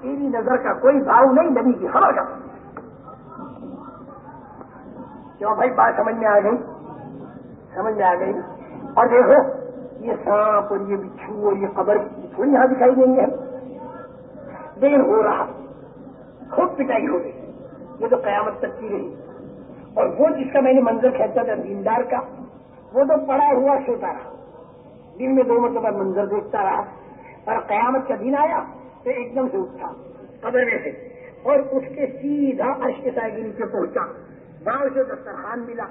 تیری نظر کا کوئی بھاؤ نہیں نبی کی خبر کا۔ کیوں بھائی بات سمجھ میں آ گئی؟ سمجھ میں آ گئی۔ اور دیکھو، یہ سانپ اور یہ بچھو اور یہ قبر تھوڑی یہاں دکھائی دیں گے دیر ہو رہا، خوب پٹائی ہو گئی۔ یہ تو قیامت تک کی رہی۔ اور وہ جس کا میں نے منظر کھینچا تھا، دیندار کا، وہ تو پڑا ہوا سوتا رہا۔ دن میں دو مرتبہ منظر دیکھتا رہا۔ اور قیامت کا دن آیا۔ تو ایک دم سے اٹھا قبر میں سے اور اٹھ کے سیدھا عرش کے سائے کے نیچے پہنچا۔ وہاں اسے دسترخوان ملا۔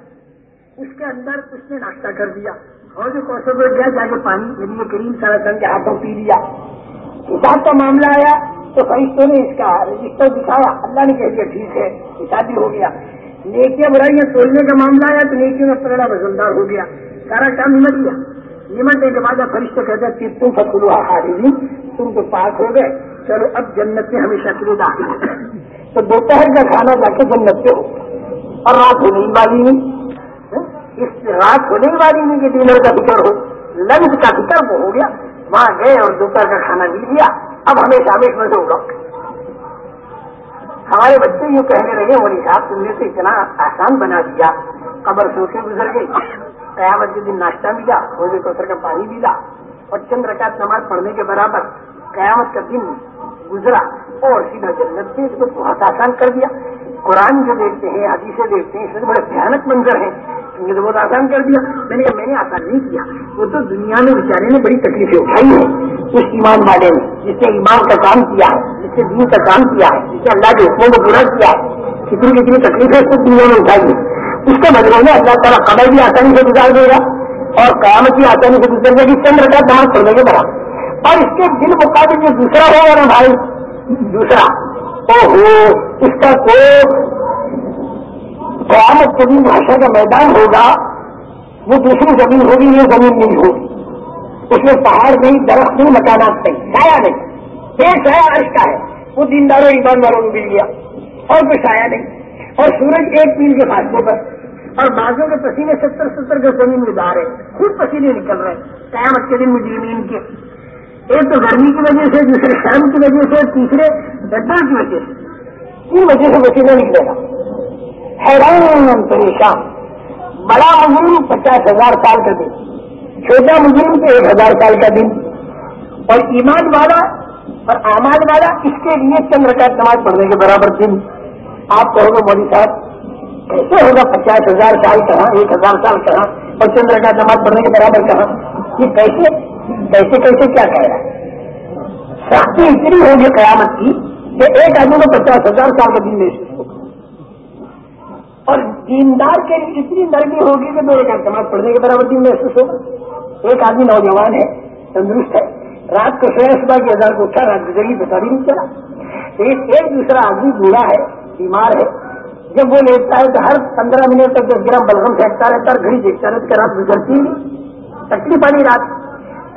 اس کے اندر اس نے ناشتہ کر دیا۔ اور جو کوشر کو گیا، جا کے پانی یعنی یہ کریم سارا سن کے ہاتھوں پی لیا۔ حساب کا معاملہ آیا تو فرشتوں نے اس کا رجسٹر دکھایا۔ اللہ نے کہہ دیا، ٹھیک ہے حساب بھی ہو گیا۔ نیکیاں برائیاں تولنے کا معاملہ آیا تو نیکیوں میں پگڑا وزندار ہو گیا۔ سارا کام نمٹ گیا۔ نمٹنے کے بعد فرشتے کہتے کہ تم فتلوہا خارجی تم تو پاک ہو گئے۔ چلو اب جنت میں ہمیشہ کے لیے داخل ہو تو دوپہر کا کھانا جا کے جنت پہ ہو۔ اور رات ہونے والی نہیں۔ اس رات ہونے والی نہیں کہ ڈنر کا فکر ہو۔ لنچ کا فکر وہ ہو گیا۔ وہاں گئے اور دوپہر کا کھانا مل گیا اب ہمیشہ ہمیشہ میں ہوگا ہمارے بچے یوں کہنے رہے مولی صاحب، تم نے تو اتنا آسان بنا دیا۔ قبر سو کے گزر گئی۔ قیامت کے دن ناشتہ ملا، روزے کوثر کا پانی ملا۔ اور چند رکعت نماز پڑھنے کے برابر قیامت کا دن گزرا اور سیدھا جنت سے اس کو بہت آسان کر دیا۔ قرآن جو دیکھتے ہیں، حدیثیں دیکھتے ہیں، اس میں بڑے بھیانک منظر ہیں۔ یہ تو بہت آسان کر دیا۔ میں نے کہا، میں نے آسان نہیں کیا۔ وہ تو دنیا میں بیچارے نے بڑی تکلیفیں اٹھائی ہیں۔ اس ایمان والے نے، جس نے ایمان کا کام کیا ہے، جس نے دین کا کام کیا ہے، جس نے اللہ کے حکموں کو پورا کیا ہے، کتنی کتنی تکلیفیں اس کو دنیا میں اٹھائی ہے اس کے بدلے میں اللہ تعالیٰ قبر بھی آسانی سے گزار دے گا اور قیامت بھی آسانی سے گزر جائے گی۔ چند رکعت نماز پڑھنے کے بعد اور اس کے دل مقابل جو دوسرا ہوگا نا بھائی، دوسرا۔ او ہو اس کا کوئی قیامت بھاشا کا میدان ہوگا۔ وہ دوسری زمین ہوگی، یہ زمین نہیں ہوگی۔ اس میں پہاڑ نہیں، درخت نہیں، مکانات نہیں۔ سایہ نہیں۔ یہ سایہ عرش کا ہے۔ وہ دینداروں ایمان والوں کو مل گیا اور کوئی سایہ نہیں۔ اور سورج ایک میل کے فاصلے پر۔ اور بازوں کے پسینے ستر ستر کے زمین میں جا رہے ہیں، خود پسینے نکل رہے ہیں۔ قیامت کے دن مجرمین کے۔ ایک تو گرمی کی وجہ سے، دوسرے شام کی وجہ سے، تیسرے گڈر کی وجہ سے۔ تین وجہ سے پسینہ نکلے گا؟ حیران، پریشان۔ بڑا مجرم پچاس ہزار سال کا دن، چھوٹا مجرم تو ایک ہزار سال کا دن۔ اور ایمان والا اور آماد والا اس کے لیے چند رکعت نماز پڑھنے کے برابر دن۔ آپ کہو گے مودی صاحب، کیسے ہوگا پچاس ہزار سال کہاں، ایک ہزار سال کہاں اور چند رکعت نماز پڑھنے کے برابر کہاں؟ یہ کیسے کیسے کیسے کیا کہہ رہا ہے؟ سختی اتنی ہوگی قیامت کی کہ ایک آدمی کو پچاس ہزار سال کا دن محسوس ہوگا۔ اور دیندار کے لیے اتنی نرمی ہوگی کہ میرے کا نماز پڑھنے کے برابر دن محسوس ہوگا۔ ایک آدمی نوجوان ہے، تندرست ہے، رات کو سویا صبح کی ہزار کو اٹھا، رات گزری پتا بھی نہیں چلا۔ ایک دوسرا آدمی بوڑھا ہے، بیمار ہے۔ جب وہ لیٹتا ہے تو ہر پندرہ منٹ تک دس گرام بلغم پھینکتا رہتا ہے گھڑی دیکھتا رہتا کہ رات گزرتی نہیں۔ تکلیف والی رات۔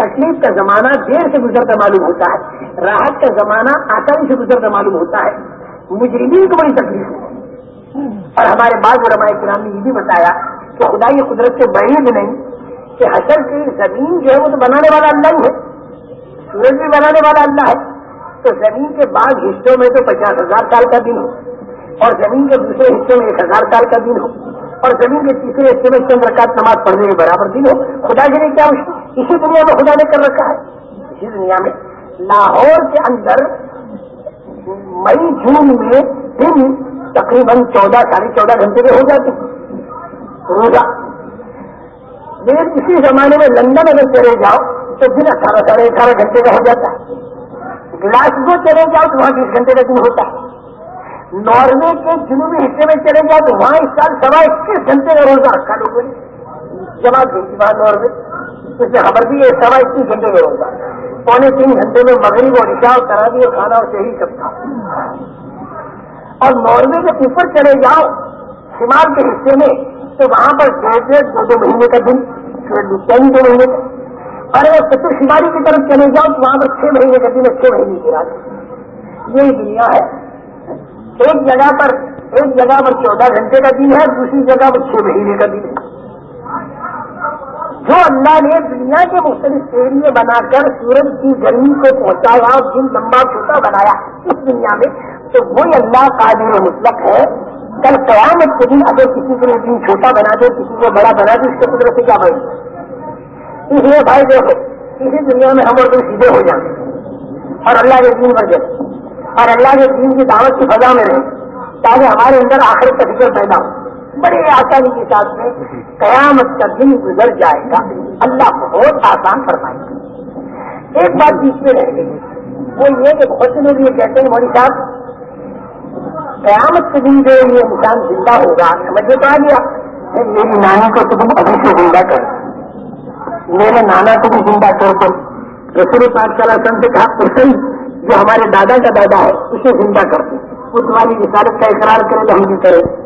تکلیف کا زمانہ دیر سے گزرتا معلوم ہوتا ہے، راحت کا زمانہ آسانی سے گزرتا معلوم ہوتا ہے۔ مجرمین کو بڑی تکلیف ہے اور ہمارے بعض علماء کرام نے یہ بھی بتایا کہ خدا یہ قدرت سے بعید نہیں کہ حشر کی زمین جو ہے وہ تو بنانے والا اللہ ہی ہے۔ سورج بھی بنانے والا اللہ ہے۔ تو زمین کے بعض حصوں میں تو پچاس ہزار سال کا دن ہو۔ اور زمین کے دوسرے حصوں میں ایک ہزار سال کا دن ہو۔ اور زمین کے تیسرے حصے میں چند رکعت نماز پڑھنے کے برابر دن ہو۔ خدا کے لیے کیا مشکل؟ اسی دنیا میں خدا نے کر رکھا ہے۔ اسی دنیا میں لاہور کے اندر مئی جون میں دن تقریباً چودہ ساڑھے چودہ گھنٹے کے ہو جاتے روزہ۔ لیکن اسی زمانے میں لندن اگر چلے جاؤ تو دن اٹھارہ ساڑھے اٹھارہ گھنٹے کا ہو جاتا ہے۔ گلاسگو چلے جاؤ تو وہاں بیس گھنٹے کا دن ہوتا ہے۔ ناروے کے جنوبی حصے میں چلے جاؤ تو وہاں اس سال سوا اکیس گھنٹے کا روزہ۔ رکھا لوگوں نے جماعت دیکھی وہاں ناروے۔ اس میں خبر بھی ہے سوا اکیس گھنٹے میں ہوگا پونے تین گھنٹے میں مغرب اور عشاء اور تراوی اور کھانا اور شہری سب تھا اور ناروے کے اوپر چلے جاؤ، شمال کے حصے میں، تو وہاں پر ڈیڑھ ڈیڑھ دو دو مہینے کا دن تین دو مہینے کا۔ اور اگر ستر شمالی کی طرف چلے جاؤ، تو وہاں پر چھ مہینے کا دن چھ مہینے کی رات۔ یہی دنیا ہے۔ ایک جگہ پر، ایک جگہ پر چودہ گھنٹے کا دن ہے، دوسری جگہ پر چھ مہینے کا دن ہے۔ جو اللہ نے دنیا کے مختلف ایریے بنا کر سورج کی گرمی کو پہنچایا اور دن لمبا چھوٹا بنایا اس دنیا میں، تو وہی اللہ قادر مطلق ہے۔ کل قیامت کے دن اگر کسی کو دن چھوٹا بنا دے، کسی کو بڑا بنا دے، اس کے قدرت سے کیا بھائی اس لیے بھائی دیکھو اسی دنیا میں ہم اور کوئی سیدھے ہو جائیں۔ اور اللہ کے دین پر جائے اور اللہ کے دین کی دعوت کی فضا میں رہے تاکہ ہمارے اندر آخر کا فکر پیدا ہو۔ بڑے آسانی کے ساتھ میں قیامت کا دن گزر جائے گا۔ اللہ بہت آسان فرمائے گا۔ ایک بات بیچ میں رہ گئی۔ وہ یہ کہ بہت سے لوگ یہ کہتے ہیں موری صاحب قیامت کے دن جو یہ انسان زندہ ہوگا۔ سمجھے تو آ گیا۔ میری نانی کو تو تم ابھی سے زندہ کر۔ میرے نانا کو بھی زندہ کر دو رسول پاک صلی اللہ علیہ وسلم سے کہا صحیح جو ہمارے دادا کا دادا ہے اسے زندہ کر دو۔ وہ تمہاری رسالت کا اقرار کرے تو ہم بھی کریں۔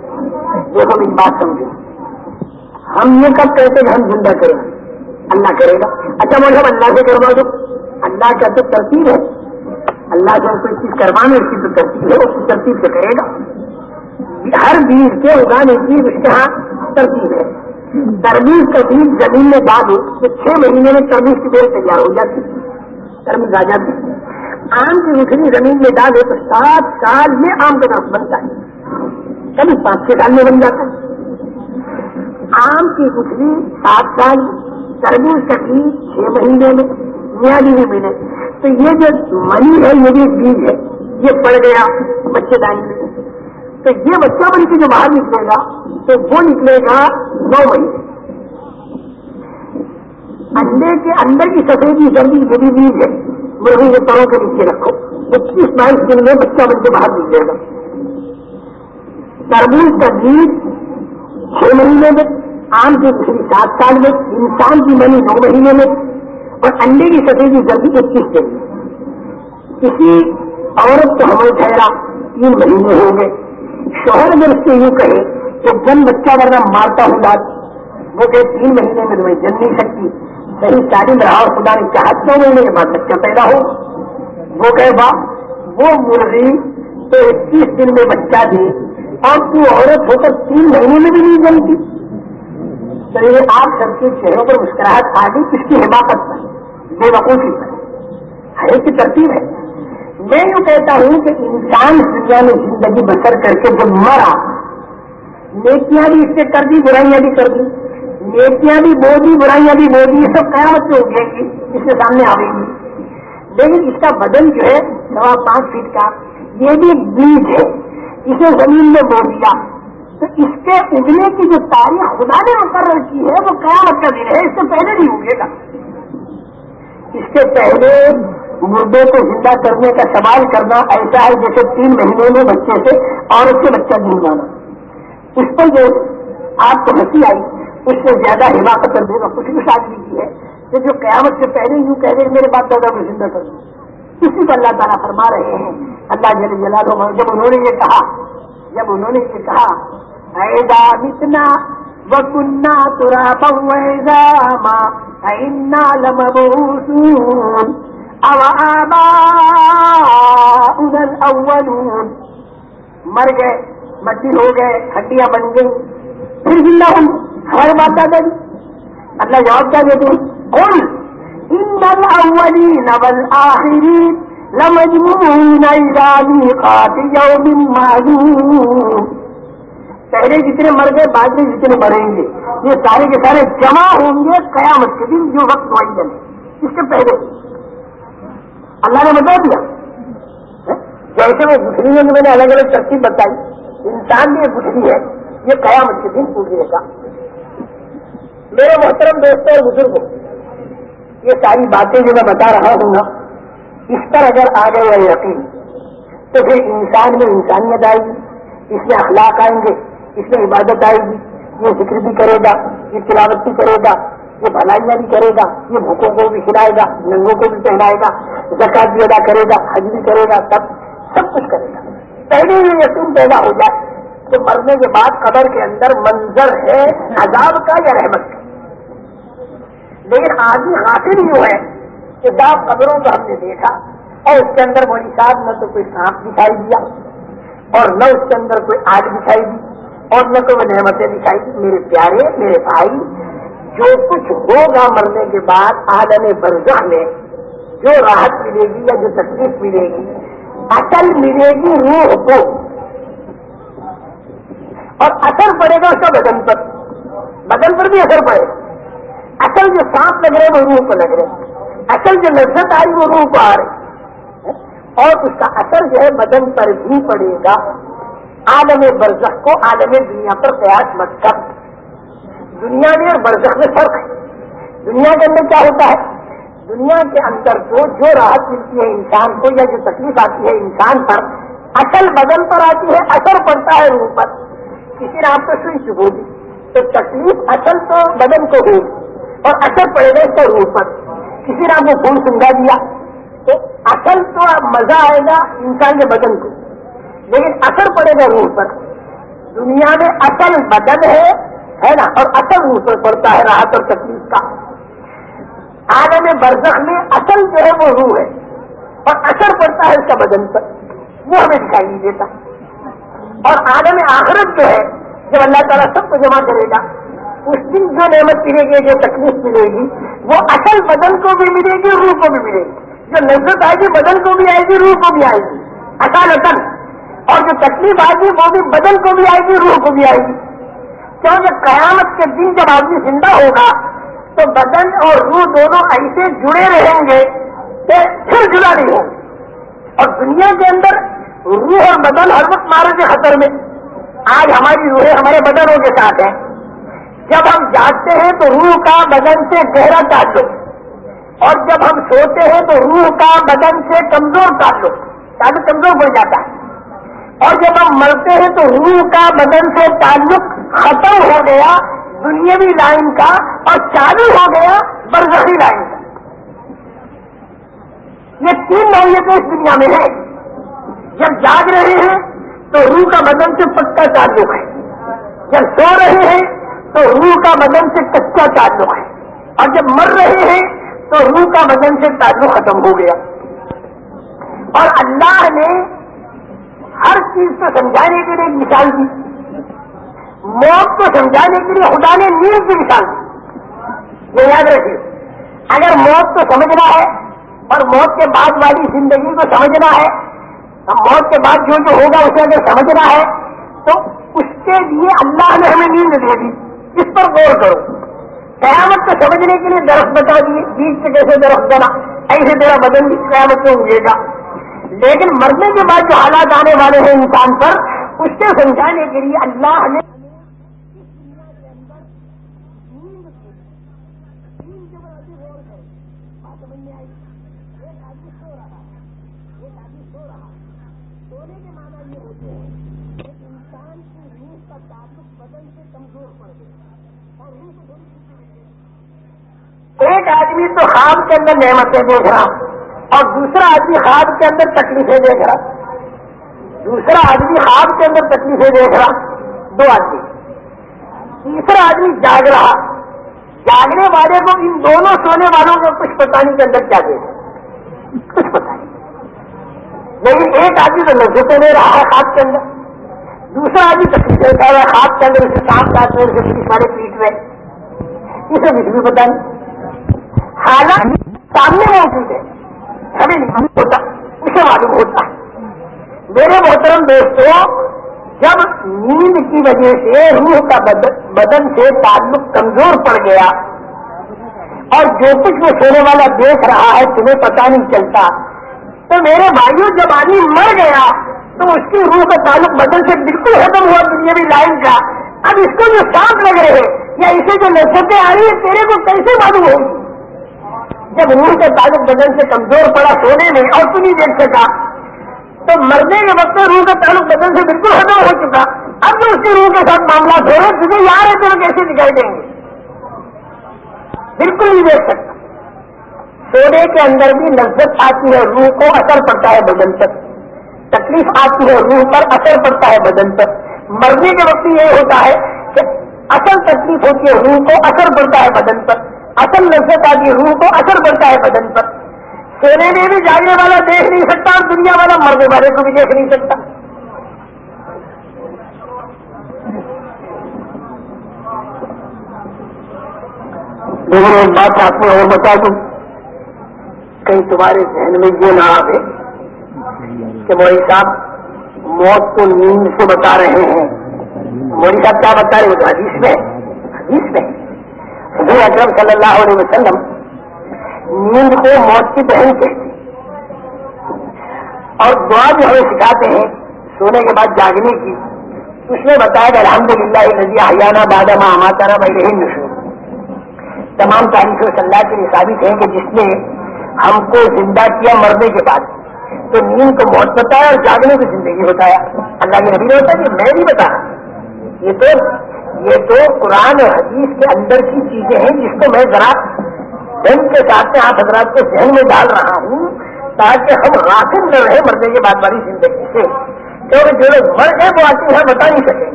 دیکھو ایک بات سمجھو۔ ہم یہ کب کہتے کہ ہم زندہ کریں؟ اللہ کرے گا۔ اچھا مطلب اللہ سے کروا دو اللہ کا تو ترتیب ہے۔ اللہ سے کوئی چیز کروانے، اس کی تو ترتیب ہے، اس کی ترتیب سے کرے گا۔ ہر بیج کے اگانے کی اس کے ہاں ترتیب ہے۔ تربیز کا بیج زمین میں ڈالو تو چھ مہینے میں تربیز کی دیر تیار ہو جاتی تربیز آ جاتی آم کی گٹھنی زمین میں ڈالو تو سات سال میں آم کا درخت بنتا ہے۔ کبھی پانچ چھ سال میں بن جاتا ہے۔ آم کی گٹھنی سات سال تربیز کا بیج چھ مہینے میں میادی بھی ملے۔ تو یہ جو منی ہے، یہ بھی ایک بیج ہے۔ یہ پڑ گیا بچے دانی میں۔ تو یہ بچہ بن کے جو باہر نکلے گا، تو وہ نکلے گا نو مہینے۔ انڈے کے اندر کی سفیدی جلدی یہ بھی بیج ہے۔ مرغی کے پروں کے نیچے رکھو۔ پچیس بائیس دن میں بچہ بن کے باہر نکلے گا۔ تربوز کا بیج چھ مہینے میں، آم کی پچھلی سات سال میں انسان کی منی نو مہینے میں، اور انڈے کی سفیدی جلدی اکیس دن جی۔ کسی عورت کو ہمیں ٹھہرا تین مہینے ہو گئے۔ شوہر اگر اس سے یوں کہے کہ جن بچہ ورنہ مارتا ہوں بات، وہ کہ تین مہینے میں تمہیں جن نہیں سکتی۔ صحیح تعلیم رہا اور خدا نے چاہ دو مہینے کے بعد بچہ پیدا ہو۔ وہ کہ با وہ مرغی تو اکیس دن میں بچہ دی اور تو عورت ہو کر تین مہینے میں بھی نہیں جنتی تو یہ آپ سب کے چہروں پر مسکراہٹ آ گئی کس کی حماقت پر بے وقوفی پر۔ ہر ایک کی ترتیب ہے۔ میں یوں کہتا ہوں کہ انسان دنیا میں زندگی بسر کر کے جب مرا، نیکیاں بھی اس سے کر دی، برائیاں بھی کر دی۔ نیکیاں بھی بو دی، برائیاں بھی بو دی، یہ سب قیامت سے ہو گئے گی اس کے سامنے آئے گی۔ لیکن اس کا بدن جو ہے سوا پانچ فیٹ کا، یہ بھی ایک بیج ہے۔ اسے زمین میں بو دیا۔ تو اس کے اگنے کی جو تاریخ خدا نے مقرر کی ہے، وہ قیامت کا دن ہے۔ اس سے پہلے نہیں اگے گا۔ اس کے پہلے مردے کو زندہ کرنے کا سوال کرنا ایسا ہے جیسے تین مہینے میں بچے سے عورت کے بچہ جانا اس پر جو آپ کو ہنسی آئی، اس سے زیادہ حماقت کر دے گا۔ کچھ بھی شادی کی ہے۔ کہ جو قیامت سے پہلے یوں کہہ دے، میرے باپ دادا کو زندہ کر دوں اسی کو اللہ تعالیٰ فرما رہے ہیں۔ اللہ جل جلا دو جب انہوں نے یہ کہا، جب انہوں نے یہ کہا ایدا اتنا وکنہ ترا پویزا ماں لمبعوثون، او آباؤنا الاولون۔ مر گئے، مٹی ہو گئے، ہڈیاں بن گئی پھر زندہ ہوں، ہمارے بات آ اللہ جواب کیا دیتے قل ان الاولین والآخرین لمجموعون الى میقات یوم معلوم. پہلے جتنے مر گئے، بعد میں جتنے مریں گے، یہ سارے کے سارے جمع ہوں گے قیامت کے دن جو وقت معین ہے۔ اس کے پہلے۔ اللہ نے بتا دیا۔ جیسے وہ گٹھری ہے، میں نے الگ الگ ترتیب بتائی۔ انسان بھی یہ ہے، یہ قیامت کے دن پوچھنے کا۔ میرے محترم دوستوں اور بزرگوں یہ ساری باتیں جو میں بتا رہا ہوں نا، اس پر اگر آ گئے یقین، تو پھر انسان میں انسانیت آئے گی، اس میں اخلاق آئیں گے، اس میں عبادت آئے گی، یہ ذکر بھی کرے گا، یہ تلاوت بھی کرے گا، یہ بھلائیاں بھی کرے گا، یہ بھوکوں کو بھی کھلائے گا، ننگوں کو بھی پہنائے گا زکات بھی ادا کرے گا، حج بھی کرے گا، سب سب کچھ کرے گا۔ پہلے یہ یقین پیدا ہو جائے تو مرنے کے بعد قبر کے اندر منظر ہے، عذاب کا یا رحمت کا؟ لیکن آدمی حاصل یوں ہے کہ داپ قبروں کو ہم نے دیکھا اور اس کے اندر مولی صاحب نہ تو کوئی سانپ دکھائی دیا اور نہ اس کے اندر کوئی آگ دکھائی دی اور نہ تو وہ نعمتیں دکھائی دی۔ میرے پیارے، میرے بھائی، جو کچھ ہوگا مرنے کے بعد عالم برزخ میں جو راحت ملے گی یا جو تکلیف ملے گی، اصل ملے گی روح کو۔ اور اثر پڑے گا اس کا بدن پر۔ بدن پر بھی اثر پڑے۔ گا اصل جو سانپ لگ رہے وہ روح کو لگ رہے اصل جو لذت آئی، وہ روح کو آ رہی اور اس کا اثر جو ہے، بدن پر بھی پڑے گا۔ عالم برزخ کو عالم دنیا پر قیاس مت کر۔ دنیا میں اور برزخ میں فرق ہے۔ دنیا کے اندر کیا ہوتا ہے؟ دنیا کے اندر تو جو راحت ملتی ہے انسان کو، یا جو تکلیف آتی ہے انسان پر، اصل بدن پر آتی ہے، اثر پڑتا ہے روح پر۔ کسی نے آپ کو سوئی چکو دی، تو تکلیف اصل تو بدن کو ہوگی۔ اور اثر پڑے گا اس کا روح پر۔ کسی نے آپ کو خون سنگا دیا؟ تو اصل تو مزہ آئے گا انسان کے بدن کو۔ لیکن اثر پڑے گا روح پر۔ دنیا میں اصل بدن ہے ہے نا؟ اور اصل روح پر پڑتا ہے راحت اور تکلیف کا۔ عالم برزخ میں اصل جو ہے وہ روح ہے۔ اور اثر پڑتا ہے اس کا بدن پر۔ وہ ہمیں دکھائی نہیں دیتا۔ اور عالم آخرت جو ہے، جب اللہ تعالیٰ سب کو جمع کرے گا اس دن جو نعمت ملے گی جو تکلیف ملے گی، وہ اصل بدن کو بھی ملے گی، روح کو بھی ملے گی۔ جو لذت آئے گی، بدن کو بھی آئے گی، روح کو بھی آئے گی۔ اصل اور جو تکلیف آئے گی، وہ بھی بدن کو بھی آئے گی، روح کو بھی آئے گی۔ کیونکہ قیامت کے دن جب آدمی زندہ ہوگا، تو بدن اور روح دونوں ایسے جڑے رہیں گے کہ پھر جڑا نہیں ہوں۔ اور دنیا کے اندر روح اور بدن ہر وقت مارے کے خطر میں۔ آج ہماری روحیں ہمارے بدنوں کے ساتھ ہیں۔ جب ہم جاگتے ہیں تو روح کا بدن سے گہرا تعلق، اور جب ہم سوتے ہیں تو روح کا بدن سے کمزور تعلق تعلق کمزور پڑ جاتا ہے۔ اور جب ہم مرتے ہیں تو روح کا بدن سے تعلق ختم ہو گیا، دنیاوی لائن کا، اور چالو ہو گیا، برزخی لائن کا۔ یہ تین نوعیتیں اس دنیا میں ہیں۔ جب جاگ رہے ہیں تو روح کا بدن سے پکا تعلق ہے۔ جب سو رہے ہیں تو روح کا بدن سے کچا تعلق ہے۔ اور جب مر رہے ہیں تو روح کا بدن سے تعلق ختم ہو گیا۔ اور اللہ نے ہر چیز کو سمجھانے کے لیے مثال دی۔ موت کو سمجھانے کے لیے خدا نے نیند کی مثال دی۔ یہ یاد رکھیے۔ اگر موت کو سمجھنا ہے اور موت کے بعد والی زندگی کو سمجھنا ہے موت کے بعد جو جو ہوگا اسے اگر سمجھنا ہے، تو اس کے لیے اللہ نے ہمیں نیند دے دی۔ اس پر غور کرو۔ قیامت کو سمجھنے کے لیے درخت بتا دیے، بیچ سے کیسے درخت بنا؟ ایسے تیرا بدن بھی قیامت میں اگے گا۔ لیکن مرنے کے بعد جو حالات آنے والے ہیں انسان پر، اس سے سمجھانے کے لیے اللہ نے ایک تو خواب کے اندر نعمتیں دیکھ رہا اور دوسرا آدمی خواب کے اندر تکلیفیں دیکھ رہا۔ دوسرا آدمی خواب کے اندر تکلیفیں دیکھ رہا۔ دو آدمی۔ تیسرا آدمی جاگ رہا۔ جاگنے والے کو ان دونوں سونے والوں کو کچھ پتا نہیں کے اندر کیا دے کچھ پتا نہیں۔ لیکن ایک آدمی تو لذتیں لے رہا ہے خواب کے اندر۔ دوسرا آدمی تکلیفیں اٹھا رہا ہے خواب کے اندر، اسے سانپ کاٹ رہے اسے پولیس والے پیٹ رہے اسے کچھ بھی پتا نہیں۔ حالات سامنے موجود ہے۔ ہمیں نہیں ہوتا اسے معلوم ہوتا میرے محترم دوستوں جب نیند کی وجہ سے روح کا بدن سے تعلق کمزور پڑ گیا اور جو کچھ وہ سونے والا دیکھ رہا ہے، تمہیں پتا نہیں چلتا۔ تو میرے بھائیوں جب آدمی مر گیا، تو اس کی روح کا تعلق بدن سے بالکل ختم ہوا، دنیا بھی لائن کا اب اس کو جو سانپ لگ رہے ہیں، یا اسے جو لذتیں آ رہی ہے تیرے کو کیسے معلوم ہوگی؟ جب روح کا تعلق بدن سے کمزور پڑا سونے میں اور تو نہیں دیکھ سکا تو مرنے کے وقت روح کا تعلق بدن سے بالکل ختم ہو چکا۔ اب جو اس کی روح کے ساتھ معاملہ ہو رہے تجھے یار ہے تو کیسے دکھائی دیں گے؟ بالکل نہیں دیکھ سکتا۔ سونے کے اندر بھی لذت آتی ہے، روح کو اثر پڑتا ہے بدن پر۔ تکلیف آتی ہے، روح پر اثر پڑتا ہے بدن پر۔ مرنے کے وقت یہ ہوتا ہے کہ اصل تکلیف ہوتی ہے، روح کو اثر پڑتا ہے بدن پر۔ اصل لذت آتی روح کو اثر پڑتا ہے بدن پر۔ سونے میں بھی جاگنے والا دیکھ نہیں سکتا اور دنیا والا مرنے والے کو بھی دیکھ نہیں سکتا۔ لیکن ایک بات آپ کو اور بتا دوں۔ کہیں تمہارے ذہن میں یہ نہ آئے کہ موری صاحب موت کو نیند سے بتا رہے ہیں۔ موری صاحب کیا بتا رہے ہیں؟ حدیث میں حدیث میں حضور اکرم صلی اللہ علیہ وسلم نیند کو موت کی بہن کہتی اور دعا جو ہمیں سکھاتے ہیں، سونے کے بعد جاگنے کی۔ اس میں بتایا کہ الحمد للہ نزی آیانہ بادما ماتارا بھائی رہی تمام تاریخوں سے اللہ کے لیے ثابت ہے کہ جس نے ہم کو زندہ کیا مرنے کے بعد۔ تو نیند کو موت بتایا اور جاگنے کی زندگی بتایا۔ اللہ کے نبی نے ہوتا کہ میں نہیں بتا یہ تو یہ تو قرآن اور حدیث کے اندر کی چیزیں ہیں جس کو میں ذرا دن کے ساتھ میں آپ حضرات کو ذہن میں ڈال رہا ہوں تاکہ ہم غافل نہ رہے مرنے کے بعد والی زندگی سے۔ کیونکہ جو لوگ مر گئے وہ آتی ہے بتا نہیں سکیں۔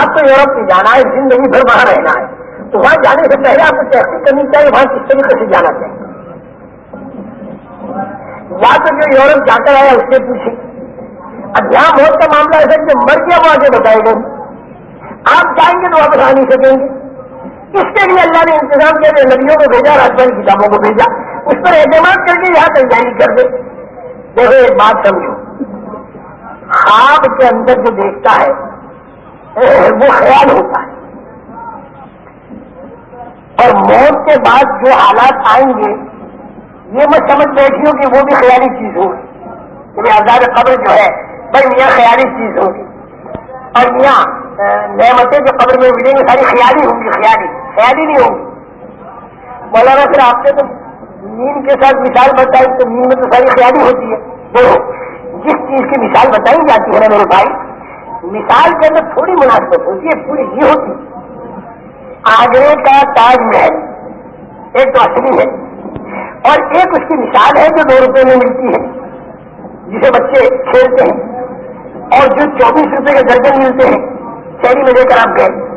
آپ کو یورپ میں جانا ہے، زندگی بھر وہاں رہنا ہے۔ تو وہاں جانے سے پہلے آپ کو تحقیق کرنی چاہیے، وہاں کس طریقے سے جانا چاہیے؟ یا تو جو یورپ جا کر آیا، اس سے پوچھے اب یہاں موت کا معاملہ ایسا کہ مر گیا، وہ آگے بتائے گا۔ آپ جائیں گے تو واپس آ نہیں سکیں گے۔ اس کے لیے اللہ نے انتظام کیا نبیوں کو بھیجا راجبانی کتابوں کو بھیجا۔ اس پر اعتماد کر کے یہاں تیاری کر دے دیکھو، ایک بات سمجھو۔ خواب کے اندر جو دیکھتا ہے، وہ خیال ہوتا ہے۔ اور موت کے بعد جو حالات آئیں گے، یہ میں سمجھ بیٹھی ہوں کہ وہ بھی خیالی چیز ہوگی۔ یعنی آزاد قبر جو ہے بھائی میاں خیالی چیز ہوگی۔ اور میاں نعمتیں جو قبر میں ملیں گی، ساری خیالی ہوں گی، خیالی۔ خیالی نہیں ہوگی مولانا پھر آپ نے تو نیند کے ساتھ مثال بتائی، تو نیند میں تو ساری خیالی ہوتی ہے۔ دیکھو جس چیز کی مثال بتائی جاتی ہے نا میرے بھائی، مثال کے اندر تھوڑی مناسبت ہوتی ہے، پوری یہ ہوتی آگرے کا تاج محل ایک تو اصلی ہے، اور ایک اس کی مثال ہے جو دو روپے میں ملتی ہے، جسے بچے کھیلتے ہیں اور جو چوبیس روپے کے درجن ملتے ہیں۔ شہری میں لے کر آپ گئے۔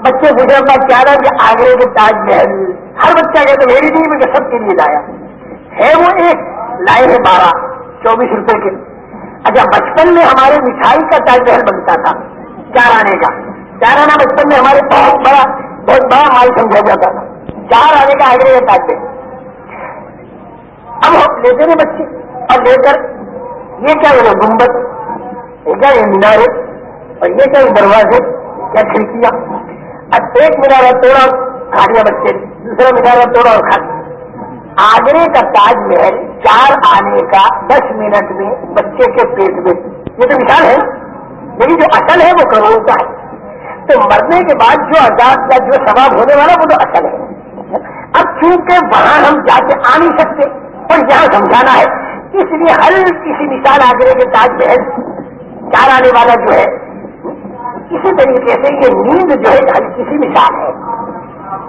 بچے گزرے اپنا کیا رہا کہ آگرے کے تاج محل، ہر بچہ کہتے میری نہیں مجھے سب کے لیے لایا۔ ہے وہ ایک، لائے ہیں بارہ، چوبیس روپے کے۔ اچھا بچپن میں ہمارے مٹھائی کا تاج محل بنتا تھا چار آنے کا۔ چار آنا بچپن میں ہمارے بہت بڑا بہت بڑا مال سمجھا جاتا تھا۔ چار آنے کا آگے کا تاج محل۔ اب ہم لیتے ہیں بچے۔ اور لے کر، یہ کیا وہ گنبد، یہ کیا یہ مینارے اور یہ کیا دروازے کیا کھڑکیاں۔ اب ایک مینارہ توڑا کھاڑیاں بچے دوسرا مثال توڑا اور کھا آگرے کا تاج محل چار آنے کا دس منٹ میں بچے کے پیٹ میں۔ یہ تو مثال ہے۔ لیکن جو اصل ہے وہ کروڑوں کا ہے۔ تو مرنے کے بعد جو آزاد کا جو سواب ہونے والا وہ تو اصل ہے۔ اب چونکہ وہاں ہم جا کے آ نہیں سکتے، اور یہاں سمجھانا ہے۔ اس لیے ہر کسی مثال آگرے کے تاج محل چار آنے والا جو ہے اسی طریقے سے یہ نیند جو ہے ہر کسی مثال ہے۔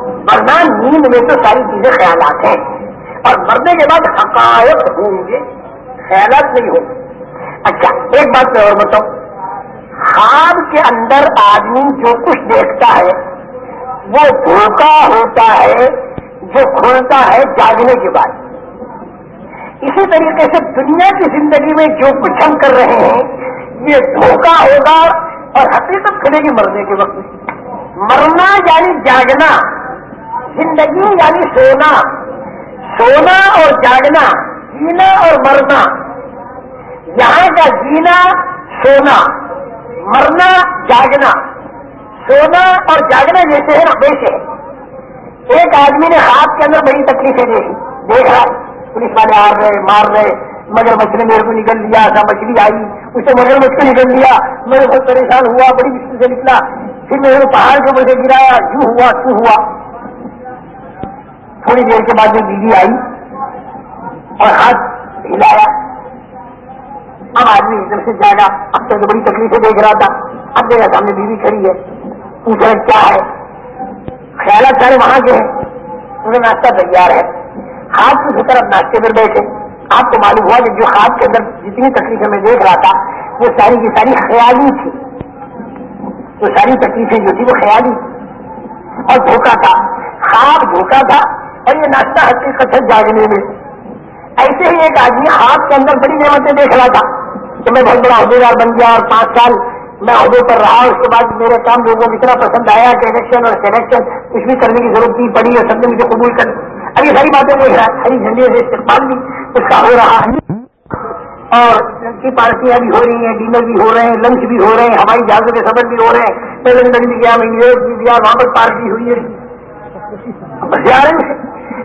ورنہ نیند میں تو ساری چیزیں خیالات ہیں۔ اور مرنے کے بعد حقائق ہوں گے۔ خیالات نہیں ہوں۔ گے اچھا ایک بات میں اور بتاؤں۔ خواب کے اندر آدمی جو کچھ دیکھتا ہے، وہ دھوکا ہوتا ہے، جو کھلتا ہے جاگنے کے بعد۔ اسی طریقے سے دنیا کی زندگی میں جو کچھ ہم کر رہے ہیں، یہ دھوکا ہوگا اور حقیقت کھلے گی مرنے کے وقت مرنا یعنی جاگنا، زندگی یعنی سونا۔ سونا اور جاگنا، جینا اور مرنا۔ یہاں کا جینا، سونا۔ مرنا، جاگنا۔ سونا اور جاگنا جیسے ہے نا ویسے ایک آدمی نے ہاتھ کے اندر بڑی تکلیفیں دیکھی۔ دیکھ رہا پولیس والے آ رہے، مار رہے، مگر مچھلی میرے کو نکل لیا، ایسا مچھلی آئی۔ اسے مگر مچھ کو نکل لیا۔ میں بہت پریشان ہوا، بڑی مشکل سے نکلا۔ پھر میرے پہاڑ کے اوپر سے گرایا، یوں ہوا، کیوں ہوا؟ تھوڑی دیر کے بعد میں بیوی آئی اور ہاتھ ہلایا۔ اب آدمی ادھر سے جائے گا اب تو بڑی تکلیفیں دیکھ رہا تھا۔ اب میرا سامنے بیوی کھڑی ہے۔ پوچھ رہے کیا ہے؟ خیالات سارے وہاں کے ہیں۔ انہیں ناشتہ تیار ہے۔ ہاتھ کی طرف ناشتے پر بیٹھے۔ آپ کو معلوم ہوا کہ جو ہاتھ کے اندر جتنی تکلیفیں میں دیکھ رہا تھا، وہ ساری کی ساری خیالی تھی۔ وہ ساری تکلیفیں جو تھی وہ خیالی۔ اور دھوکا تھا۔ خواب دھوکا تھا۔ اور یہ ناشتہ حقیقت ہے جاگنے میں۔ ایسے ہی ایک آدمی ہاتھ کے اندر بڑی نعمتیں دیکھ رہا تھا۔ کہ میں بہت بڑا عہدیدار بن گیا اور پانچ سال میں عہدے پر رہا۔ اس کے بعد میرے کام لوگوں کو اتنا پسند آیا کہ الیکشن اور سلیکشن کچھ بھی کرنے کی ضرورت نہیں پڑی اور سب نے مجھے قبول کر اب یہ ساری باتیں وہ ہری جھنڈی سے استقبال بھی۔ اس کا ہو رہا ہے۔ اور کی پارٹیاں بھی ہو رہی ہیں، ڈنر بھی ہو رہے ہیں، لنچ بھی ہو رہے ہیں، ہوائی جہازوں کے سفر بھی ہو رہے ہیں۔ تلنگن بھی گیا میں نیویارک بھی گیا، وہاں پر پارٹی ہوئی ہے۔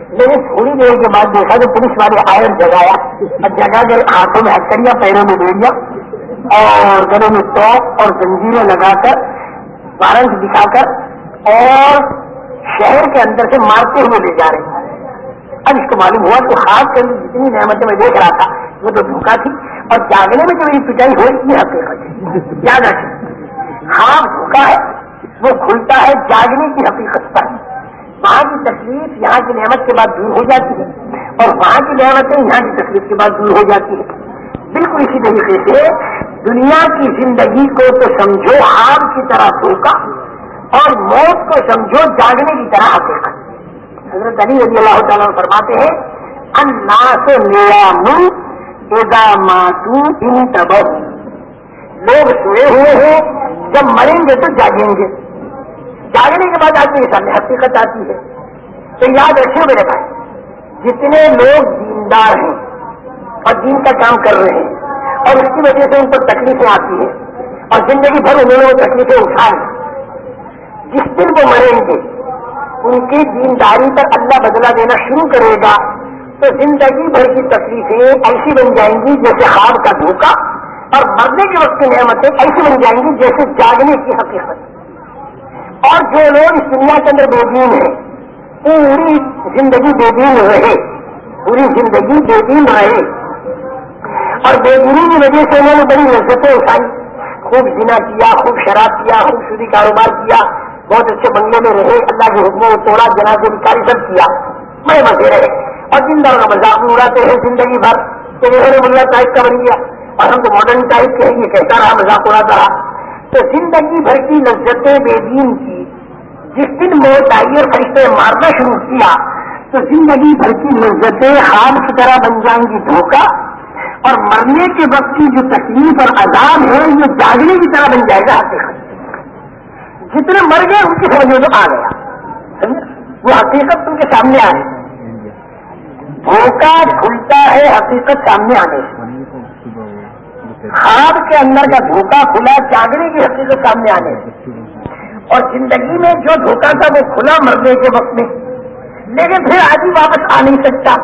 میں نے تھوڑی دیر کے بعد دیکھا تو پولیس والے آئر جگایا۔ اور جگہ کر ہاتھوں میں ہتھکڑیاں پیروں میں بیڑیاں اور گلوں میں ٹاپ اور زنجیریں لگا کر، وارنٹ دکھا کر اور شہر کے اندر سے مارتے ہوئے لے جا رہے ہیں۔ اب اس کو معلوم ہوا تو خاص کر جتنی نعمتیں میں دیکھ رہا تھا، وہ تو دھوکا تھی اور جاگنے میں جو میری پٹائی ہوئی یہ حقیقت یاد رکھیں ہاں دھوکا ہے، وہ کھلتا ہے، جاگنے کی حقیقت پر۔ وہاں کی تکلیف یہاں کی نعمت کے بعد دور ہو جاتی ہے اور وہاں کی نعمتیں یہاں کی تکلیف کے بعد دور ہو جاتی ہے۔ بالکل اسی طریقے سے دنیا کی زندگی کو تو سمجھو آگ کی طرح دھوکا اور موت کو سمجھو، جاگنے کی طرح حقیقت۔ حضرت علی رضی اللہ تعالیٰ فرماتے ہیں اناس نیا منہ ماتو ان لوگ سوئے ہوئے ہیں، جب مریں گے تو جاگیں گے۔ جاگنے کے بعد آدمی کے سامنے، حقیقت آتی ہے۔ تو یاد رکھے میرے بھائی، جتنے لوگ دیندار ہیں اور دین کا کام کر رہے ہیں، اور اس کی وجہ سے ان پر تکلیفیں آتی ہیں، اور زندگی بھر انہوں نے وہ تکلیفیں اٹھائیں جس دن وہ مریں گے ان کی دینداری پر اللہ بدلا دینا شروع کرے گا، تو زندگی بھر کی تکلیفیں ایسی بن جائیں گی جیسے خواب کا دھوکا اور مرنے کے وقت کی نعمتیں ایسی بن جائیں گی جیسے جاگنے کی حقیقت۔ اور جو لوگ اس دنیا کے اندر بے دین ہیں، پوری زندگی بے دین رہے پوری زندگی بے دین رہے اور بے دینی کی وجہ سے انہوں نے بڑی لذتیں اٹھائی، خوب جنا کیا، خوب شراب کیا، خوب سودی کاروبار کیا بہت اچھے بنگلے میں رہے، اللہ کے حکموں کو توڑا جنا سے کاری سب کیا۔ بڑے مزے رہے۔ اور دار کا مذاق اڑاتے ہیں، زندگی بھر تو نے ملا ٹائپ کا بن گیا اور ہم تو ماڈرن ٹائپ کے یہ کہتا رہا، مذاق اڑاتا رہا۔ تو زندگی بھر کی لذتیں بے دین کی جس دن موت آئی اور فرشتے مارنا شروع کیا، تو زندگی بھر کی لذتیں حال کی طرح بن جائیں گی دھوکہ۔ اور مرنے کے وقت کی جو تکلیف اور عذاب ہے، یہ جاگنے کی طرح بن جائے گا حقیقت جتنے مر گئے ان کی سمجھ میں تو آ گیا۔ وہ حقیقت ان کے سامنے آ رہی دھوکہ کھلتا ہے حقیقت سامنے آنے سے۔ خواب کے اندر کا دھوکا کھلا جاگنے کی حقیقت سامنے آنے اور زندگی میں جو دھوکا تھا وہ کھلا مرنے کے وقت میں۔ لیکن پھر آج ہی واپس آ نہیں سکتا۔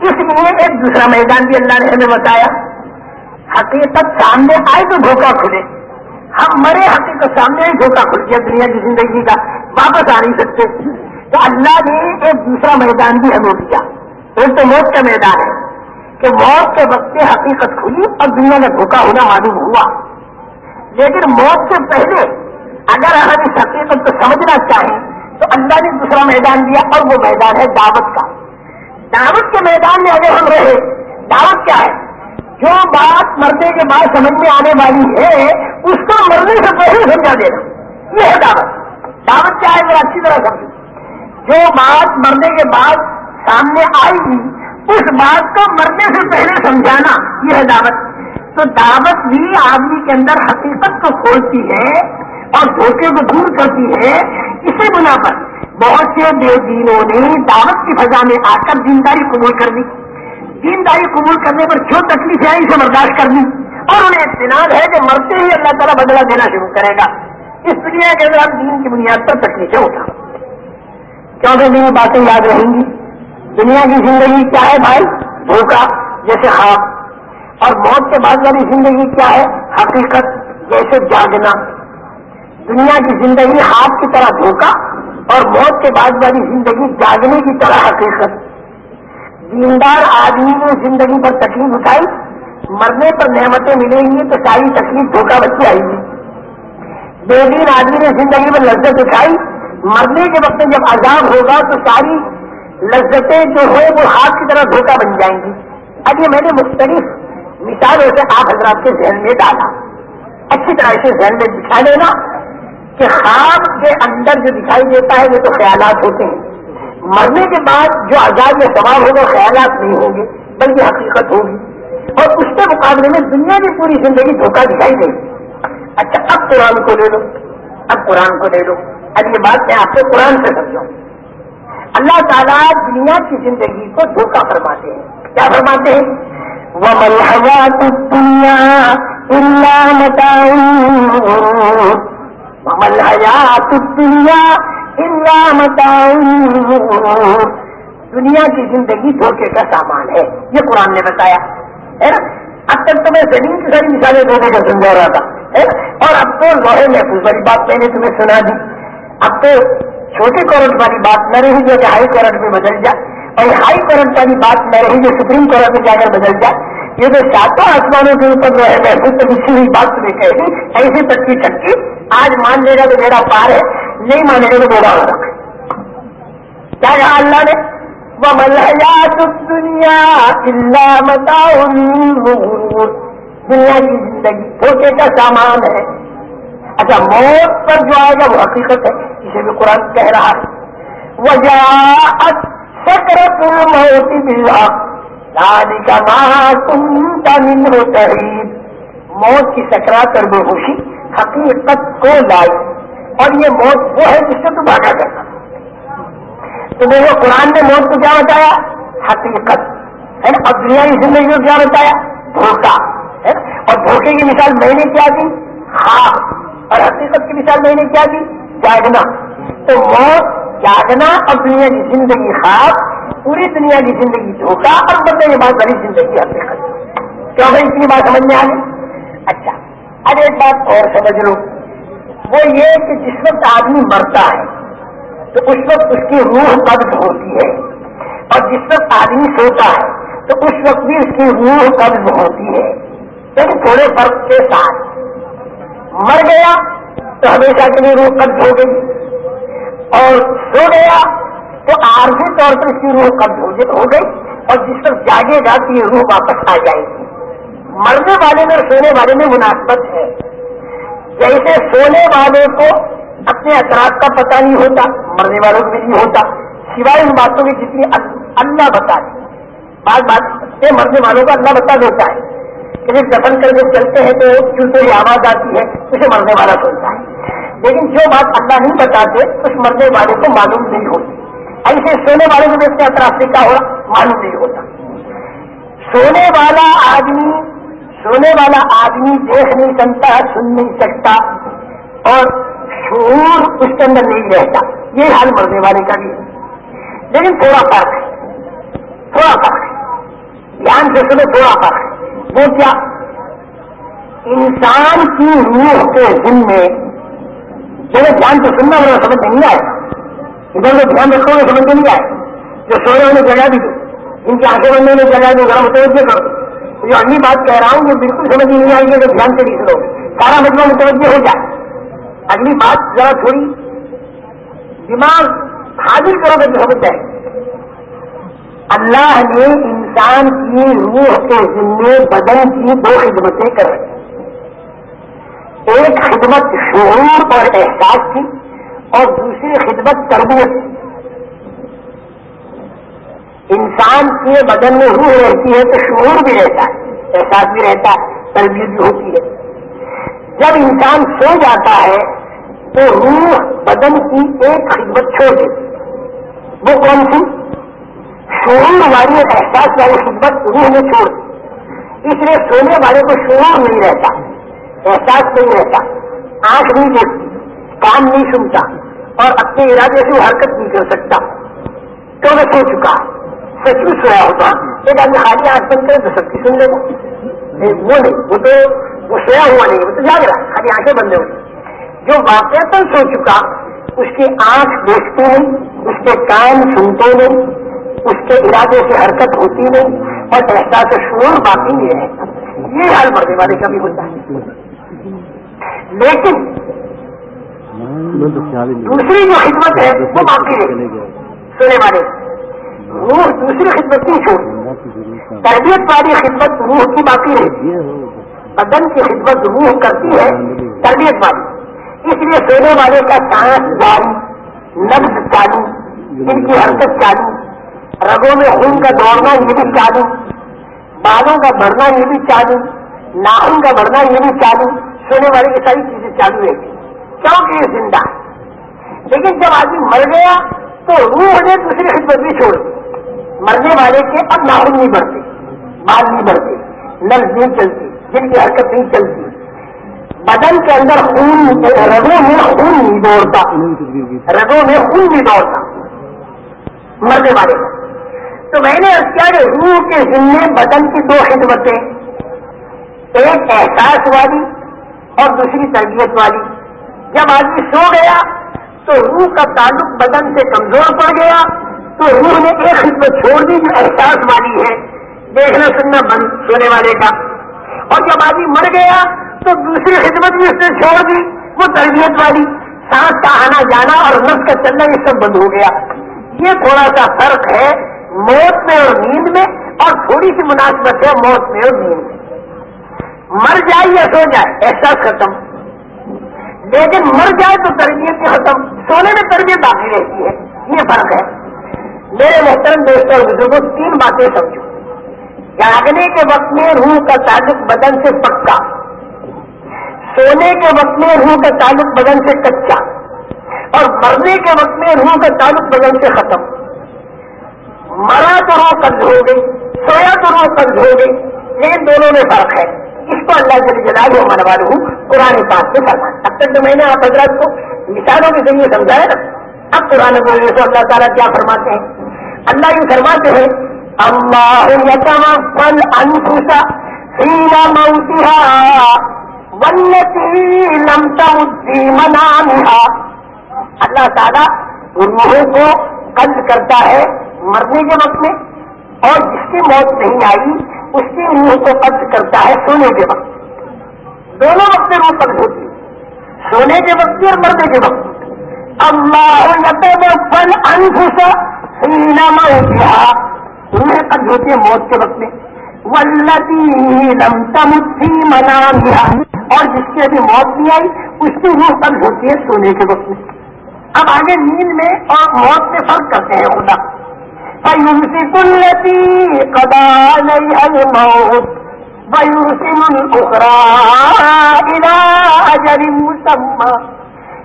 اس لیے ایک دوسرا میدان بھی اللہ نے ہمیں بتایا۔ حقیقت سامنے آئے تو دھوکا کھلے۔ ہم مرے حقیقت سامنے ہی دھوکا کھل گیا دنیا کی زندگی کا، واپس آ نہیں سکتے۔ تو اللہ نے ایک دوسرا میدان بھی ہمیں دیا۔ ایک تو موت کا میدان ہے کہ موت کے وقت حقیقت کھلی اور دنیا میں دھوکا ہونا معلوم ہوا۔ لیکن موت سے پہلے اگر ہم اس حقیقت کو سمجھنا چاہیں تو اللہ نے دوسرا میدان دیا اور وہ میدان ہے دعوت کا۔ دعوت کے میدان میں اگر ہم رہے، دعوت کیا ہے؟ جو بات مرنے کے بعد سمجھ میں آنے والی ہے مرنے سے پہلے سمجھا دینا یہ ہے دعوت۔ دعوت کیا ہے؟ میرا اچھی طرح سمجھ جو بات مرنے کے بعد سامنے آئے گی، اس بات کو مرنے سے پہلے سمجھانا، یہ ہے دعوت۔ تو دعوت بھی آدمی کے اندر حقیقت کو کھولتی ہے اور دھوکے کو دور کرتی ہے۔ اسی بنا پر بہت سے بے دینوں نے دعوت کی فضا میں آ کر دینداری قبول کر دی دینداری قبول کرنے پر جو تکلیف ہے اسے برداشت کر دی اور انہیں اطمینان ہے کہ مرتے ہی اللہ تعالیٰ بدلا دینا شروع کرے گا۔ اس دنیا کے اندر ہم دین کی بنیاد پر تکلیفیں اٹھا کیونکہ میری باتیں یاد رہیں گی۔ دنیا کی زندگی کیا ہے بھائی؟ دھوکا جیسے خواب۔ اور موت کے بعد والی زندگی کیا ہے؟ حقیقت جیسے جاگنا۔ دنیا کی زندگی خواب کی طرح دھوکا اور موت کے بعد والی زندگی جاگنے کی طرح حقیقت۔ دیندار آدمی نے زندگی پر تکلیف اٹھائی۔ مرنے پر نعمتیں ملیں گی تو ساری تکلیف دھوکا بچی آئے گی۔ بے دین آدمی نے زندگی میں لذت اٹھائی۔ مرنے کے وقت جب عذاب ہوگا تو ساری لذتیں جو ہے وہ ہاتھ کی طرح دھوکہ بن جائیں گی۔ اب یہ میں نے مختلف مثالوں سے آپ حضرات کے ذہن میں ڈالا۔ اچھی طرح سے ذہن میں دکھا دینا کہ خواب کے اندر جو دکھائی دیتا ہے وہ تو خیالات ہوتے ہیں۔ مرنے کے بعد جو آزاد یا سوال ہوگا خیالات نہیں ہوں گے، بلکہ حقیقت ہوگی۔ اور اس کے مقابلے میں دنیا کی پوری زندگی دھوکہ دکھائی دے گی اچھا اب قرآن کو لے لو۔ اب قرآن کو لے لو۔ اب یہ بات میں آپ کو قرآن سے سمجھاؤں۔ اللہ تعالیٰ دنیا کی زندگی کو دھوکہ فرماتے ہیں۔ کیا فرماتے ہیں؟ وہ ملحوات دنیا اللہ متاؤ ملحیات دنیا اللہ متاؤ دنیا کی زندگی دھوکے کا سامان ہے۔ یہ قرآن نے بتایا۔ ہے نا؟ اب تک تو میں زمین کی ساری مثالیں دینے کا سمجھا رہا تھا، ہے نا؟ اور اب تو لوہے محفوظ والی بات میں نے تمہیں سنا دی۔ اب تو چھوٹے کورٹ والی بات نہ رہی جو کہ ہائی کورٹ میں بدل جائے اور ہائی کورٹ والی بات نہ رہی جو سپریم کورٹ میں جا کر بدل جائے یہ تو ساتوں آسمانوں کے اوپر جو ہے محفوظ تو کسی ہوئی بات تمہیں کہے گی ایسی تکی چکی آج مان لے گا تو میرا پار ہے، نہیں مانے گا تو میرا ہو کیا کہا اللہ نے؟ وملحیات الدنیا اللہ متاع دنیا کی زندگی دھوکے کا سامان ہے اچھا موت پر جو آئے گا وہ حقیقت ہے، اسے بھی قرآن کہہ رہا ہے۔ وجہ سکرت الموت بالحق۔ ذالک ما کنت منه تحید موت کی سکرات اور بے ہوشی حقیقت کو لائی اور یہ موت وہ ہے جس سے تو بھاگا کرتا تو دیکھو قرآن نے موت کو کیا بتایا؟ حقیقت. ہے نا؟ اب دنیا کی زندگی کو کیا بتایا؟ دھوکہ اور دھوکے کی مثال میں نے کیا دی؟ خواب اور حقیقت کی مثال میں نے کیا دی؟ جاگنا. تو موت، جاگنا اور دنیا کی زندگی خواب پوری دنیا کی زندگی دھوکہ اور بندے یہ بات بڑی زندگی حقیقت. کیوں بھائی اتنی بات سمجھ میں آ گئی؟ اچھا. اب ایک بات اور سمجھ لو. وہ یہ کہ جس وقت آدمی مرتا ہے تو اس وقت اس کی روح قبض ہوتی ہے۔ اور جس وقت آدمی سوتا ہے، تو اس وقت بھی اس کی روح قبض ہوتی ہے۔ لیکن تھوڑے فرق کے ساتھ۔ مر گیا تو ہمیشہ کے لیے روح قبض ہو گئی۔ اور سو گیا تو عارضی طور پر اس کی روح قبض ہو گئی۔ اور جس وقت جاگے گا تو یہ روح واپس آ جائے گی۔ مرنے والے میں اور سونے والے میں مناسبت ہے۔ جیسے سونے والے کو اپنے اثرات کا پتہ نہیں ہوتا، مرنے والوں کو بھی نہیں ہوتا۔ سوائے ان باتوں کی جتنی اللہ بتا دے بات سے مرنے والوں کو اللہ بتا دیتا ہے۔ جب دفن کر کے چلتے ہیں تو چلتے ہوئی آواز آتی ہے، اسے مرنے والا سنتا ہے۔ لیکن جو بات اللہ نہیں بتاتے، اس مرنے والے کو معلوم نہیں ہوتی۔ ایسے سونے والے کو بھی اپنے اطراف سے کیا ہوا معلوم نہیں ہوتا۔ سونے والا آدمی، سونے والا آدمی دیکھ نہیں سکتا، سن نہیں سکتا۔ اور شعور اس کے اندر نہیں رہتا۔ یہ حال مرنے والے کا بھی ہے لیکن تھوڑا فرق ہے۔ تھوڑا فرق ہے۔ دھیان سے سنو، تھوڑا فرق ہے۔ وہ کیا؟ انسان کی روح کے ذمے چلو دھیان سے سننا میرا سمجھ نہیں آئے ادھر کو دھیان رکھو گے، سمجھ نہیں آئے جو سونے انہیں جگہ بھی دو۔ ان کی آنکھیں بننے میں جگہ دو، ذرا متوجہ کرو۔ جو اگلی بات کہہ رہا ہوں، یہ بالکل سمجھ نہیں آئیں گے تو دھیان سے نہیں سنو سارا مطلب متوجہ ہو جائے اگلی بات ذرا تھوڑی دماغ حاضر کرو گے تو سمجھ اللہ نے انسان کی روح کے ذمے بدن کی دو خدمتیں کر ایک خدمت شعور اور احساس کی اور دوسری خدمت تربیت کی۔ انسان کے بدن میں روح رہتی ہے تو شعور بھی رہتا ہے، احساس بھی رہتا ہے، تربیت بھی ہوتی ہے۔ جب انسان سو جاتا ہے تو روح بدن کی ایک خدمت چھوڑ دیتی وہ کون سی شعور والی احساس والی خدمت روح میں چھوڑ دی اس لیے سونے والے کو شعور نہیں رہتا، احساس نہیں رہتا۔ آنکھ نہیں دیکھتی کام نہیں سنتا اور اپنے ارادے سے حرکت نہیں کر سکتا۔ تو میں سو چکا؟ سچ بھی سویا ہوتا۔ ایک آدمی خالی آنکھ بند کرے تو سب کی سن لے گا۔ وہ نہیں، وہ تو وہ سویا ہوا نہیں، وہ تو جاگ رہا خالی آنکھیں بند ہوئی جو واقع سو چکا، اس کی آنکھ دیکھتے نہیں اس کے کان سنتے نہیں اس کے ارادے سے حرکت ہوتی نہیں اور احساس شور باقی نہیں رہتا یہ حال مرنے والے کا بھی ہوتا ہے۔ لیکن دوسری جو خدمت ہے، وہ باقی رہے سونے والے، روح دوسری خدمت نہیں چھوڑ۔ تربیت والی خدمت روح کی باقی ہے۔ بدن کی خدمت روح کرتی ہے، تربیت والی۔ اس لیے سونے والے کا سانس جاری نبز چالو ان کی حرکت چالو رگوں میں خون کا دوڑنا یہ بھی چالو بالوں کا بڑھنا یہ بھی چالو ناخن کا بڑھنا یہ بھی چالو سونے والے کی ساری چیزیں چالو رہتی کیونکہ یہ زندہ ہے؟ لیکن جب آدمی مر گیا تو روح نے دوسری خدمت بھی چھوڑ دی۔ مرنے والے کے اب ناخن نہیں بڑھتے، بال نہیں بڑھتے، نل نہیں چلتی جن کی حرکت نہیں چلتی۔ بدن کے اندر خون رگوں میں خون نہیں دوڑتا۔ رگوں میں خون نہیں دوڑتا۔ مرنے والے۔ کا تو میں نے کیا کہ روح کے ذمے بدن کی دو خدمتیں۔ ایک احساس والی اور دوسری تربیت والی۔ جب آدمی سو گیا تو روح کا تعلق بدن سے کمزور پڑ گیا۔ تو روح نے ایک خدمت چھوڑ دی جو احساس والی ہے۔ دیکھنا سننا بند سونے والے کا۔ اور جب آدمی مر گیا تو دوسری خدمت بھی اس نے چھوڑ دی، وہ تربیت والی سانس کا آنا جانا اور نس کا چلنا یہ سب بند ہو گیا۔ یہ تھوڑا سا فرق ہے موت میں اور نیند میں، اور تھوڑی سی مناسبت ہے موت میں اور نیند میں۔ مر جائے یا سو جائے، احساس ختم۔ لیکن مر جائے تو تربیت ختم۔ سونے میں تربیت باقی رہتی ہے، یہ فرق ہے۔ میرے محترم دوستوں اور بزرگوں، تین باتیں سمجھو۔ جاگنے کے وقت میں روح کا تعلق بدن سے پکا۔ سونے کے وقت میں روح کا تعلق بدن سے کچا اور مرنے کے وقت میں روح کا تعلق بدن سے ختم۔ مرا تو رو قرض ہو گئی، سویا تو رو قرض ہو گئی۔ لیکن دونوں میں فرق ہے۔ اس کو اللہ جل جلال ہو منوا ہوں قرآن پاک سے فرما اب تک تو میں نے آپ حضرات کو مثالوں کے ذریعے سمجھایا نا۔ اب قرآن کو اللہ تعالیٰ کیا فرماتے ہیں۔ اللہ یہ فرماتے ہیں، اللہ پل انفوسا ہیلا موتیہ ونتی لمتا اللہ تعالیٰ روحوں کو قرض کرتا ہے مرنے کے وقت میں، اور جس کی موت نہیں آئی، اس کی روح کو قبض کرتا ہے سونے کے وقت. دونوں وقت روح قبض ہوتی ہے، سونے کے وقت اور مرنے کے وقت اللہ فل انفسا سینما ہوتی روح قبض ہوتی ہے موت کے وقت میں۔ ولتی لم تمسی منا اور جس کی ابھی موت نہیں آئی، اس کی روح قبض ہوتی ہے سونے کے وقت۔ میں اب آگے نیند میں اور موت میں فرق کرتے ہیں خدا۔ فيمسك التي قضى عليها الموت ويرسل الأخرى إلى أجل مسمى۔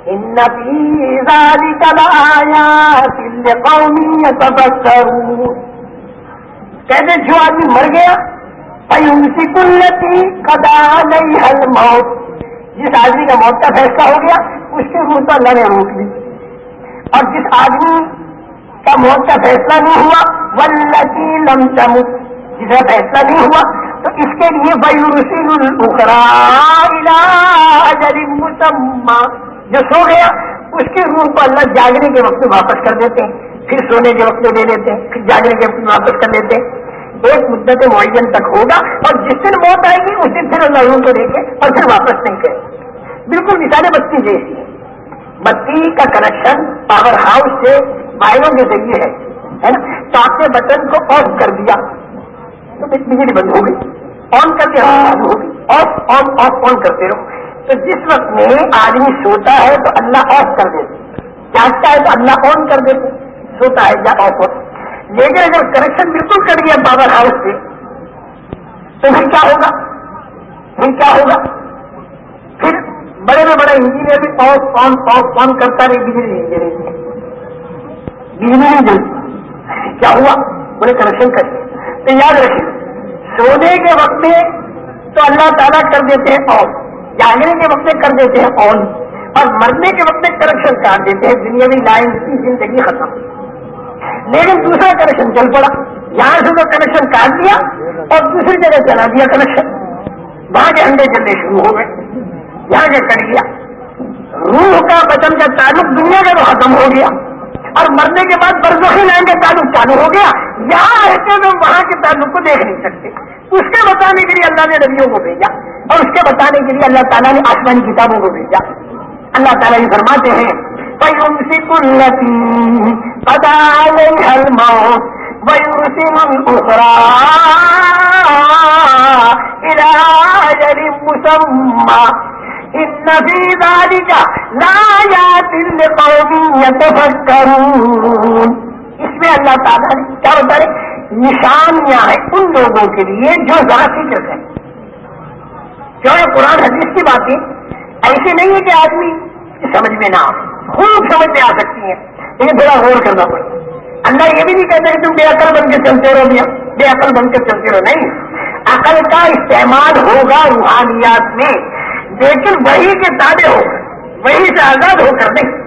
إن في ذلك لآيات لقوم يتفكرون کہتے جو آدمی مر گیا فيمسك التي قضى عليها الموت۔ جس آدمی کا موت کا فیصلہ ہو گیا، اس کے روح تو اللہ نے روک لی اور جس آدمی کا موت کا فیصلہ نہیں ہوا ولتی لم تمت۔ جسے فیصلہ نہیں ہوا، تو اس کے لیے مسمہ جو سو گیا، اس کی روح کو اللہ جاگنے کے وقت میں واپس کر دیتے ہیں۔ پھر سونے کے وقت میں دے دیتے ہیں، پھر جاگنے کے وقت میں واپس کر دیتے ہیں۔ ایک مدت معین تک ہوگا اور جس دن موت آئے گی، اس دن پھر اللہ روح کو دے کے اور پھر واپس نہیں کرے۔ بالکل مثالیں بتی جیسی ہے بتی کا کنیکشن پاور ہاؤس سے وائروں کے ذریعے ہے نا؟ تو آپ نے بٹن کو آف کر دیا۔ تو بجلی بند ہو گئی۔ آن کر کے چالو ہو گئی۔ آف آن آف آن کرتے رہو۔ تو جس وقت میں آدمی سوتا ہے تو اللہ آف کر دیتے۔ جاگتا ہے تو اللہ آن کر دیتے۔ سوتا ہے یا آف ہوتا لیکن اگر کنیکشن بالکل کر گیا پاور ہاؤس سے، تو پھر کیا ہوگا؟ پھر کیا ہوگا؟ پھر بڑے میں بڑا انجینئر بھی آف آن آف آن کرتا رہے، بجلی نہیں بجلی نہیں جلتی کیا ہوا؟ بڑے کنیکشن کر تو یاد رکھیں، سونے کے وقت میں تو اللہ تعالیٰ کر دیتے ہیں آف جاگنے کے وقت میں کر دیتے ہیں آن اور مرنے کے وقت میں کرپشن کاٹ دیتے ہیں۔ دنیاوی لائن کی زندگی ختم۔ لیکن دوسرا کنیکشن چل پڑا۔ یہاں سے تو کنیکشن کاٹ دیا اور دوسری جگہ چلا دیا کنیکشن وہاں کے انڈے چلنے شروع ہو گئے۔ یہاں کے کر گیا۔ روح کا بچن کا تعلق دنیا کا تو ختم ہو گیا۔ اور مرنے کے بعد برزخی لائن کا تعلق چالو ہو گیا۔ یہاں رہتے ہوئے وہاں کے تعلق کو دیکھ نہیں سکتے۔ اس کے بتانے کے لیے اللہ نے نبیوں کو بھیجا۔ اور اس کے بتانے کے لیے اللہ تعالیٰ نے آسمانی کتابوں کو بھیجا۔ اللہ تعالیٰ یہ فرماتے ہیں اس میں اللہ تعالیٰ نے کیا بتا رہے نشانیاں ہیں ان لوگوں کے لیے جو ذرا فکر ہے کیوں قرآن حدیث کی باتیں ایسے نہیں ہے کہ آدمی سمجھ میں نہ آ خوب سمجھ میں آ سکتی ہیں۔ یعنی لیکن تھوڑا غور کرنا پڑتا اللہ یہ بھی نہیں کہتا کہ تم بے عقل بن کے چلتے رہو بھیا بے عقل بن کے چلتے رہو۔ نہیں، عقل کا استعمال ہوگا روحانیات میں، لیکن وہی کے تابع ہو وہی سے آزاد ہو کر نہیں۔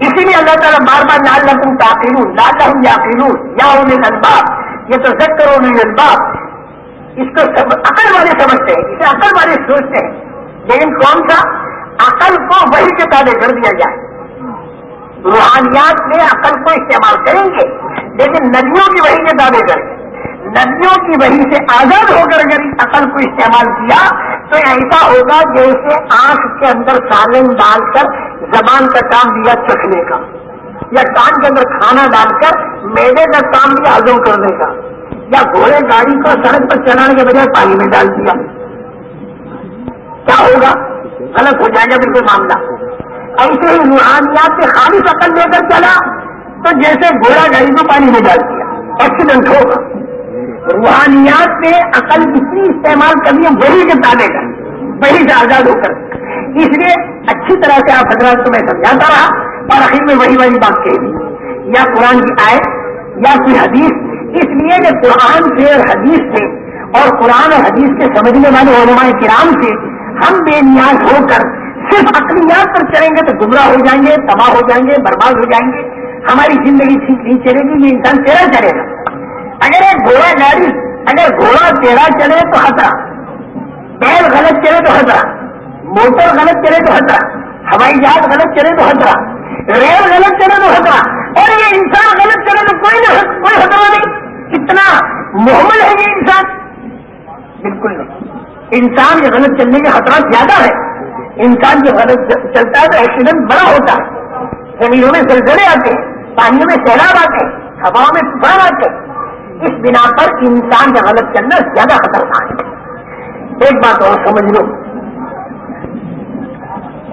اسی لیے اللہ تعالیٰ بار بار لال لکھوں تاخیر لال لہم یا یا انہیں الباب یہ تو سب کرو انہیں الباب اس کو سب عقل والے سمجھتے ہیں، اسے عقل والے سوچتے ہیں۔ لیکن کون سا؟ عقل کو وہی کے تابع کر دیا جائے روحانیات میں عقل کو استعمال کریں گے۔ لیکن ندیوں کی وہی کے دعوے کریں۔ گے ندیوں کی وہی سے آزاد ہو کر اگر عقل کو استعمال کیا، تو ایسا ہوگا جیسے آنکھ کے اندر سالن ڈال کر زبان کا کام دیا چکھنے کا، یا کان کے اندر کھانا ڈال کر میوے کا کام بھی ہزم کرنے کا، یا گھوڑے گاڑی کو سڑک پر چلانے کے بجائے پانی میں ڈال دیا۔ کیا ہوگا؟ غلط ہو جائے گا بالکل معاملہ۔ ایسے ہی روحانیات سے خالی عقل لے کر چلا، تو جیسے گھوڑا گاڑی کو پانی میں ڈال دیا ایکسیڈنٹ ہوگا روحانیات میں عقل کتنی استعمال کرنی ہے وہی کے تابے کا، وہی سے آزاد ہو کر۔ اس لیے اچھی طرح سے آپ حضرات کو میں سمجھاتا رہا، اور آخر میں وہی وہی بات کہی یا قرآن کی آئے یا کوئی حدیث۔ اس لیے کہ قرآن سے اور حدیث سے، اور قرآن اور حدیث کے سمجھنے والے علماء کرام سے ہم بے نیاز ہو کر صرف اقلیات پر چلیں گے تو گمراہ ہو جائیں گے، تباہ ہو جائیں گے، برباد ہو جائیں گے۔ ہماری زندگی ٹھیک نہیں چلے گی، یہ انسان تیرا چلے گا۔ اگر ایک گھوڑا گاڑی، اگر گھوڑا تیرا چلے تو خطرہ۔ بیل غلط چلے تو خطرہ۔ موٹر غلط چلے تو خطرہ۔ ہوائی جہاز غلط چلے تو خطرہ۔ ریل غلط چلے تو خطرہ۔ اور یہ انسان غلط چلے تو کوئی کوئی خطرہ نہیں۔ کتنا محمل ہے یہ انسان۔ بالکل نہیں۔ انسان کے غلط چلنے کے خطرات زیادہ ہے انسان جو غلط چلتا ہے تو ایکسیڈنٹ بڑا ہوتا ہے۔ زمینوں میں زلزلے آتے ہیں، پانیوں میں سیلاب آتے ہیں، ہواؤں میں طوفان آتے ہیں۔ اس بنا پر انسان کا غلط چلنا زیادہ خطرناک ہے۔ ایک بات اور سمجھ لو۔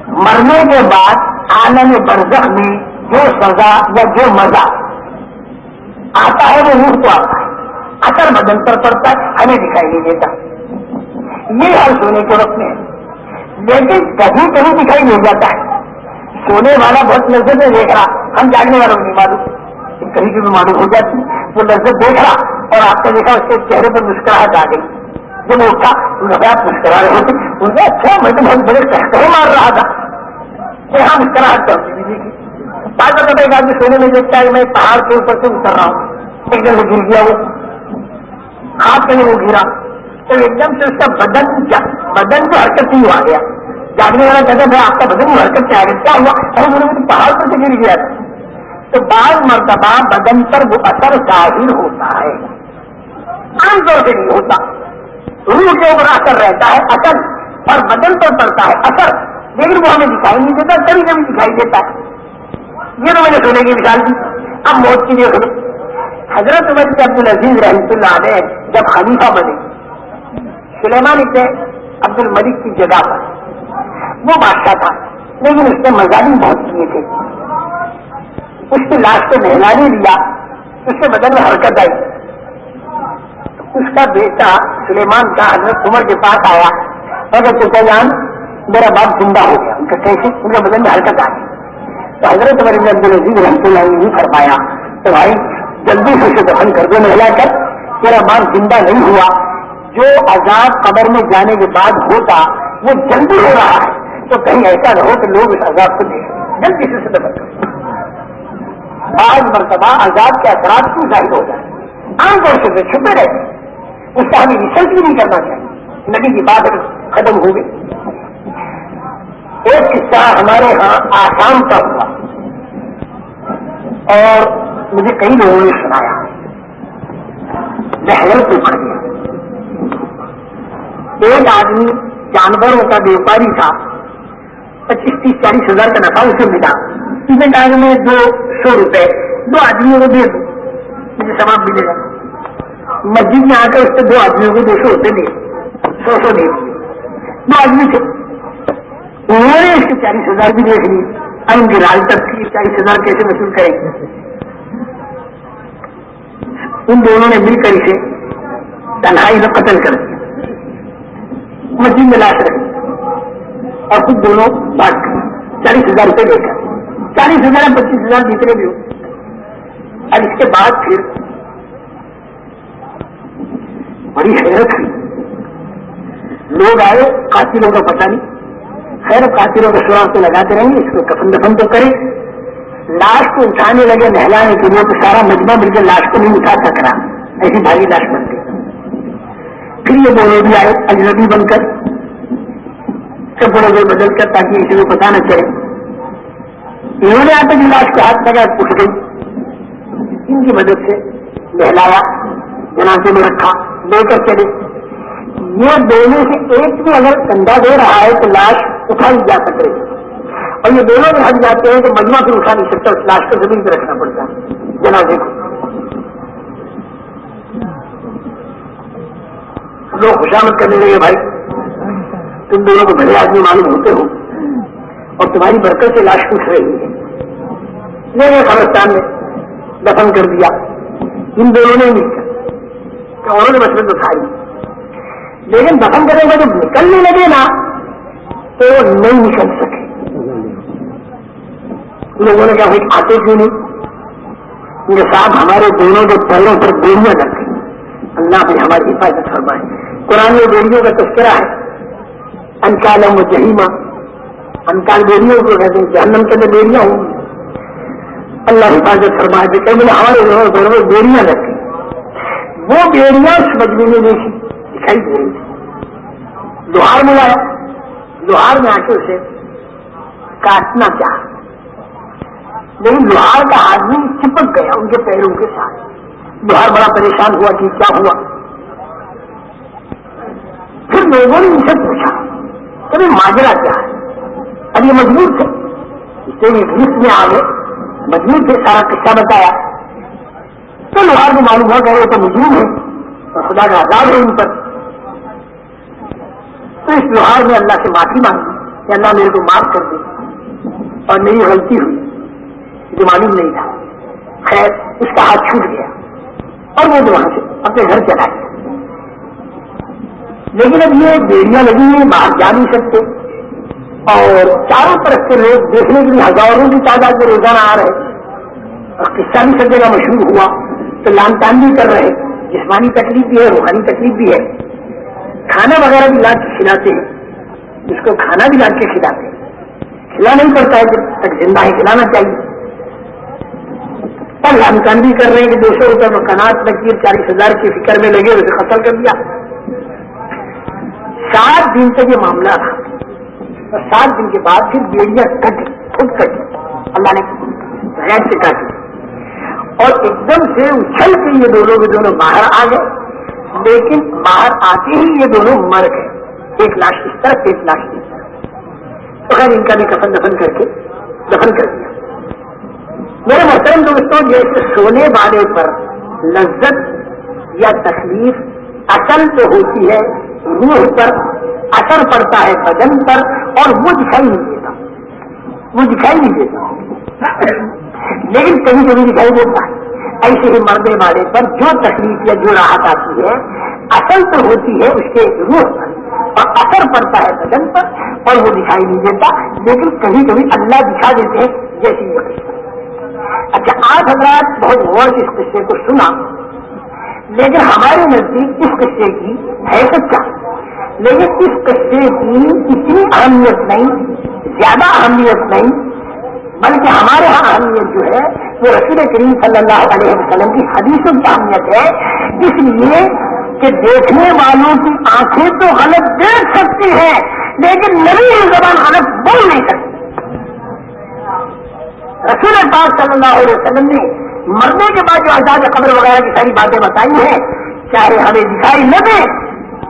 مرنے کے بعد عالم برزخ میں جو سزا یا جو مزہ آتا ہے، وہ روح کو آتا ہے۔ اثر بدن پر پڑتا ہے، ہمیں دکھائی نہیں دیتا۔ یہ حال سونے کے وقت میں لیکن کبھی کبھی دکھائی نہیں جاتا ہے۔ سونے والا بہت نظر میں دیکھ رہا۔ ہم جاگنے والوں نہیں معلوم۔ کہیں بھی معلوم ہو جاتی۔ وہ لذت دیکھ رہا اور آپ نے دیکھا اس کے چہرے پر مسکراہٹ آ گئی۔ جب وہ اٹھا آپ مسکرا رہے ان نے اچھا میں تو بہت بڑے کہتے مار رہا تھا۔ کہ ہاں مسکراہٹ چلتی بھی دیکھی بعد میں ایک آدمی سونے میں دیکھتا ہے، میں پہاڑ کے اوپر سے اتر رہا ہوں۔ ایک دم سے گر گیا وہ۔ ہاتھ میں وہ گرا تو ایک دم سے اس کا بدن بدن کو حرکت نہیں ہوا گیا۔ جاگنے والا کہتا ہے آپ کا بدن حرکت سے آ گیا کیا ہوا؟ اور پہاڑ پر سے گر گیا۔ تھا تو بعض مرتبہ بدن پر وہ اثر ظاہر ہوتا ہے۔ عام طور سے نہیں ہوتا۔ روح کے اوپر اثر رہتا ہے، اثر۔ اور بدن پر پڑتا ہے، اثر۔ لیکن وہ ہمیں دکھائی نہیں دیتا کبھی کبھی دکھائی دیتا۔ ہے یہ تو میں نے سونے کی مثال دی۔ اب موت کی دیکھ حضرت عمر کے عبد العزیز رحمت اللہ علیہ جب خلیفہ بنے، سلیمان ابن عبد الملک کی جگہ پر۔ وہ بادشاہ تھا۔ لیکن اس نے مزاحی بہت کیے تھے۔ اس کی لاش کو نہلا نہیں لیا اس کے بدن میں حرکت آئی۔ اس کا بیٹا سلیمان کا حضرت عمر کے پاس آیا۔ اور جان میرا باپ زندہ ہو گیا۔ ان کا کیسے؟ ان کا بدن میں حرکت آ گئی تو حضرت عمر عبد العزیز رحمۃ اللہ نے نہیں فرمایا تو بھائی، جلدی سے اسے دفن کر دو، نہلا کر۔ میرا باپ زندہ نہیں ہوا۔ جو عذاب قبر میں جانے کے بعد ہوتا، وہ جلدی ہو رہا ہے۔ تو کہیں ایسا نہ ہو کہ لوگ اس عذاب کو دیکھیں۔ جلدی سے اسے دفن بعض مرتبہ آزاد کے اثرات کیوں ظاہر ہو جائے عام طور سے چھپے رہتے اس کا ہمیں ریسرچ بھی نہیں کرنا چاہیے۔ نبی کی بات ختم ہو گئی۔ ایک قصہ ہمارے ہاں آسام کا ہوا۔ اور مجھے کئی لوگوں نے سنایا۔ میں کو پڑ گیا ایک آدمی جانوروں کا بیوپاری تھا۔ پچیس تیس چالیس ہزار کا نفع اسے ملا۔ آگ میں دو سو روپے۔ دو آدمیوں کو دے دو مجھے سماپ ملے گا۔ مسجد میں آ کر اس سے دو آدمیوں کو دو سو روپے دے سو سو دے دو آدمی تھے۔ انہوں نے اس کے چالیس ہزار بھی دیکھ لی۔ اب ان کی لال تک کی چالیس ہزار کیسے وصول کریں گے؟ ان دونوں نے مل کر اسے تنہائی میں قتل کر دیا۔ مسجد میں لاش رکھی اور خود دونوں بانٹ کر چالیس ہزار روپے لے کر، چالیس ہزار پچیس ہزار جتنے بھی ہو اور اس کے بعد پھر بڑی حیرت ہوئی لوگ آئے، قاتلوں کا پتہ نہیں۔ خیر، قاتلوں کا سراغ تو لگاتے رہیں گے، اس کو کفن دفن تو کریں۔ لاش کو اٹھانے لگے، نہلانے کے لیے تو سارا مجمع مل کے لاش کو نہیں اٹھا سک رہا ایسی بھاری لاش بن گئی۔ پھر یہ دونوں بھی آئے، اجنبی بن کر۔ کپڑوں کو بدل کر تاکہ کسی کو پتا نہ چلے انہوں نے آتے لاش کے ہاتھ لگا اٹھ گئی۔ ان کی مدد سے نہلایا، جنازے میں رکھا، لے کر چلے یہ دونوں سے ایک بھی اگر کندھا دے رہا ہے تو لاش اٹھائی جا سکے اور یہ دونوں میں ہٹ جاتے ہیں تو مجمع پھر اٹھا نہیں سکتا، اس لاش کو زمین پہ رکھنا پڑتا ہے، جنازے کو۔ لوگ خوشامد کرنے لگے بھائی۔ تم دونوں کو بڑے آدمی معلوم ہوتے ہو۔ اور تمہاری برکت سے لاش اٹھ رہی ہے۔ میرے قبرستان میں دفن کر دیا۔ ان دونوں نے مل کر کہ انہوں نے مشرق اٹھائی لیکن دفن کرنے کا جب نکلنے لگے نا، تو وہ نہیں نکل سکے۔ لوگوں نے کہا، بھائی، آتے کیوں نہیں؟ ان کے ساتھ ہمارے دونوں کے پیروں پر بیڑیاں لگ گئی اللہ بھی ہماری حفاظت فرمائے۔ قرآن میں بیڑیوں کا تذکرہ ہے۔ انکالم و جہیما انکال بیڑیوں کو کہتے ہیں، جہنم کے اندر بیڑیاں ہوں۔ اللہ حفاظت فرمائے کہ کہیں ہمارے دونوں پیروں پر بیڑیاں لگ وہ بیڑیاں سمجھنے میں نہیں دکھائی دے رہی تھی لوہار ملایا لوہار میں آ کے اسے کاٹنا چاہ لیکن لوہار کا آدمی چپک گیا ان کے پیروں کے ساتھ۔ لوہار بڑا پریشان ہوا کہ کیا ہوا۔ پھر لوگوں نے ان سے پوچھا کہ ماجرا کیا ہے؟ اب یہ مجبور تھے۔ اس سے انگلش میں آ گئے مجبور تھے سارا قصہ بتایا۔ تو لوہار کو معلوم ہوا کہ وہ تو مجرم ہے اور خدا کا آزاد ہے ان پر۔ تو اس لوہار نے اللہ سے معافی مانگی کہ اللہ میرے کو معاف کر دے۔ اور میری غلطی ہوئی۔ جو معلوم نہیں تھا۔ خیر، اس کا ہاتھ چھوٹ گیا اور وہ وہاں سے اپنے گھر چلا گیا۔ لیکن اب یہ بیڑیاں لگی ہوئی باہر جا نہیں سکتے۔ اور چاروں طرف کے لوگ دیکھنے کے لیے ہزاروں کی تعداد میں روزانہ آ رہے اور قصہ بھی سب جگہ مشہور ہوا۔ تو لان تان بھی کر رہے جسمانی تکلیف بھی ہے، روحانی تکلیف بھی ہے۔ کھانا وغیرہ بھی لا کے کھلاتے ہیں۔ اس کو کھانا بھی لا کے کھلاتے ہیں۔ کھلا نہیں پڑتا ہے جب تک زندہ ہے کھلانا چاہیے۔ اور لان تان بھی کر رہے ہیں کہ دو سو روپئے مکانات لگی چالیس ہزار کی فکر میں لگے اسے قتل کر دیا۔ سات دن تک یہ معاملہ رہا۔ اور سات دن کے بعد پھر بیڑیاں کٹ، خود کٹ۔ اللہ نے غیر سے کاٹی۔ اور ایک دم سے اچھل کے یہ دونوں کے دونوں باہر آ گئے۔ لیکن باہر آتے ہی یہ دونوں مر گئے۔ ایک لاش اس طرف، ایک لاش اس طرف۔ تو خیر، ان کا بھی کفن دفن کر کے دفن کر دیا۔ میرے محترم دوستوں جیسے سونے والے پر لذت یا تکلیف اصل تو ہوتی ہے روح پر اثر پڑتا ہے، بدن پر، اور وہ دکھائی نہیں دیتا۔ وہ دکھائی نہیں دیتا۔ لیکن کہیں کبھی دکھائی دیتا ہے، ایسے ہی مردے والے پر جو تکلیف یا جو راحت آتی ہے، اصل تو ہوتی ہے اس کے روح پر۔ اور اثر پڑتا ہے بدن پر، اور وہ دکھائی نہیں دیتا۔ لیکن کبھی کبھی اللہ دکھا دیتے ہیں جیسی یہ اچھا آج حضرات بہت غور اس قصے کو سنا۔ لیکن ہمارے نزدیک اس قصے کی ہے سچا لیکن اس قصے کی اتنی اہمیت نہیں، زیادہ اہمیت نہیں، بلکہ ہمارے یہاں اہمیت جو ہے، وہ رسول کریم صلی اللہ علیہ وسلم کی حدیثوں کی اہمیت ہے۔ اس لیے کہ دیکھنے والوں کی آنکھیں تو غلط دیکھ سکتی ہیں، لیکن نبی زبان غلط بول نہیں سکتی۔ رسول پاک صلی اللہ علیہ وسلم نے مرنے کے بعد جو آزاد قبر وغیرہ کی ساری باتیں بتائی ہیں، چاہے ہمیں دکھائی نہ دے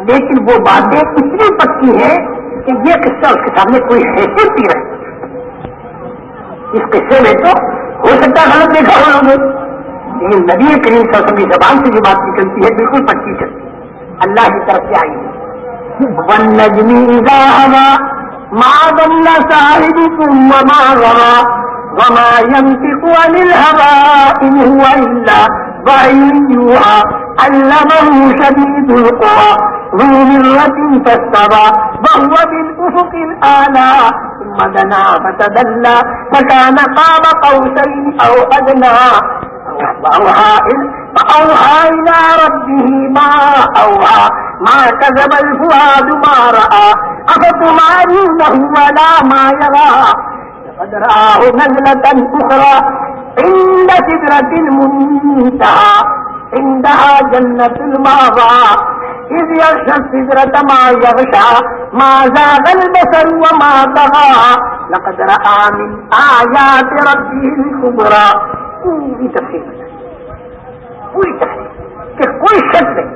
لیکن وہ باتیں اتنی پکی ہیں کہ یہ قصہ اس کے سامنے کوئی حیثیت نہیں رکھتی اس قصے میں تو ہو سکتا ہے غلط دیکھا ہو لوگوں لیکن نبی کریم سرسم کی زبان سے جو بات نکلتی ہے، بالکل پکی چلتی اللہ کی طرف سے آئی۔ ون نجمی ماں صاحب وما ينطق عن الهوى إن هو إلا وحي يوحى علمه شديد القوى ذو مرة فاستوى وهو بالأفق الآلى ثم دنا فتدلى فكان قاب قوسين أو أدنى فأوحى إلى ربه ما أوحى ما كذب الفؤاد ما رأى أفتمارونه ولا ما يرى لقد رآه نزلة أخرى عند سدرة المنتهى عندها جنة الماضى إذ يغشى السدرة ما يغشى ما زاغ البصر وما طغى لقد رأى من آيات ربه الكبرى پوری تفصیل پوری تفصیل۔ کہ کوئی شک نہیں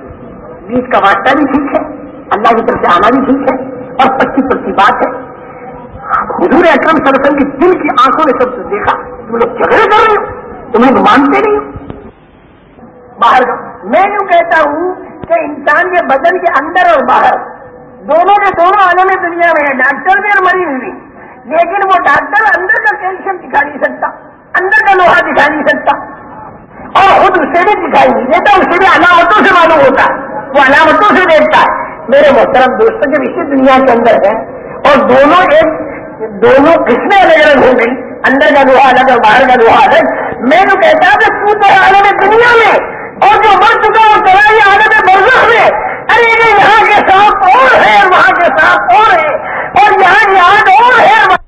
بیچ کا واسطہ بھی ٹھیک ہے، اللہ کی طرف سے آنا بھی ٹھیک ہے اور پچی پچی بات ہے۔ حضور اکرم صلی اللہ علیہ وسلم کی دل کی آنکھوں نے سب سے دیکھا تم لوگ جھگڑے کر رہے ہو، تمہیں مانتے نہیں باہر میں یوں کہتا ہوں کہ انسان کے بدن کے اندر اور باہر دونوں کے دونوں عالم دنیا میں ہیں ڈاکٹر بھی اور مریض بھی۔ لیکن وہ ڈاکٹر اندر کا کیلشیم دکھا نہیں سکتا، اندر کا لوہا دکھا نہیں سکتا۔ اور خود اسے بھی دکھائی نہیں دیتا اسے بھی علامتوں سے معلوم ہوتا۔ ہے وہ علامتوں سے دیکھتا ہے۔ میرے محترم دوستوں، جب اسی دنیا کے اندر ہے اور دونوں ایک دونوں قسمیں الگ الگ ہو گئی اندر کا لوہا الگ اور باہر کا لوہا الگ. میں تو کہتا کہ تو تو عالم دنیا میں اور جو مر چکا اور تمہاری عالم برزخ میں. ارے یہاں کے ساتھ اور ہے وہاں کے ساتھ اور ہے، اور یہاں یاد اور ہے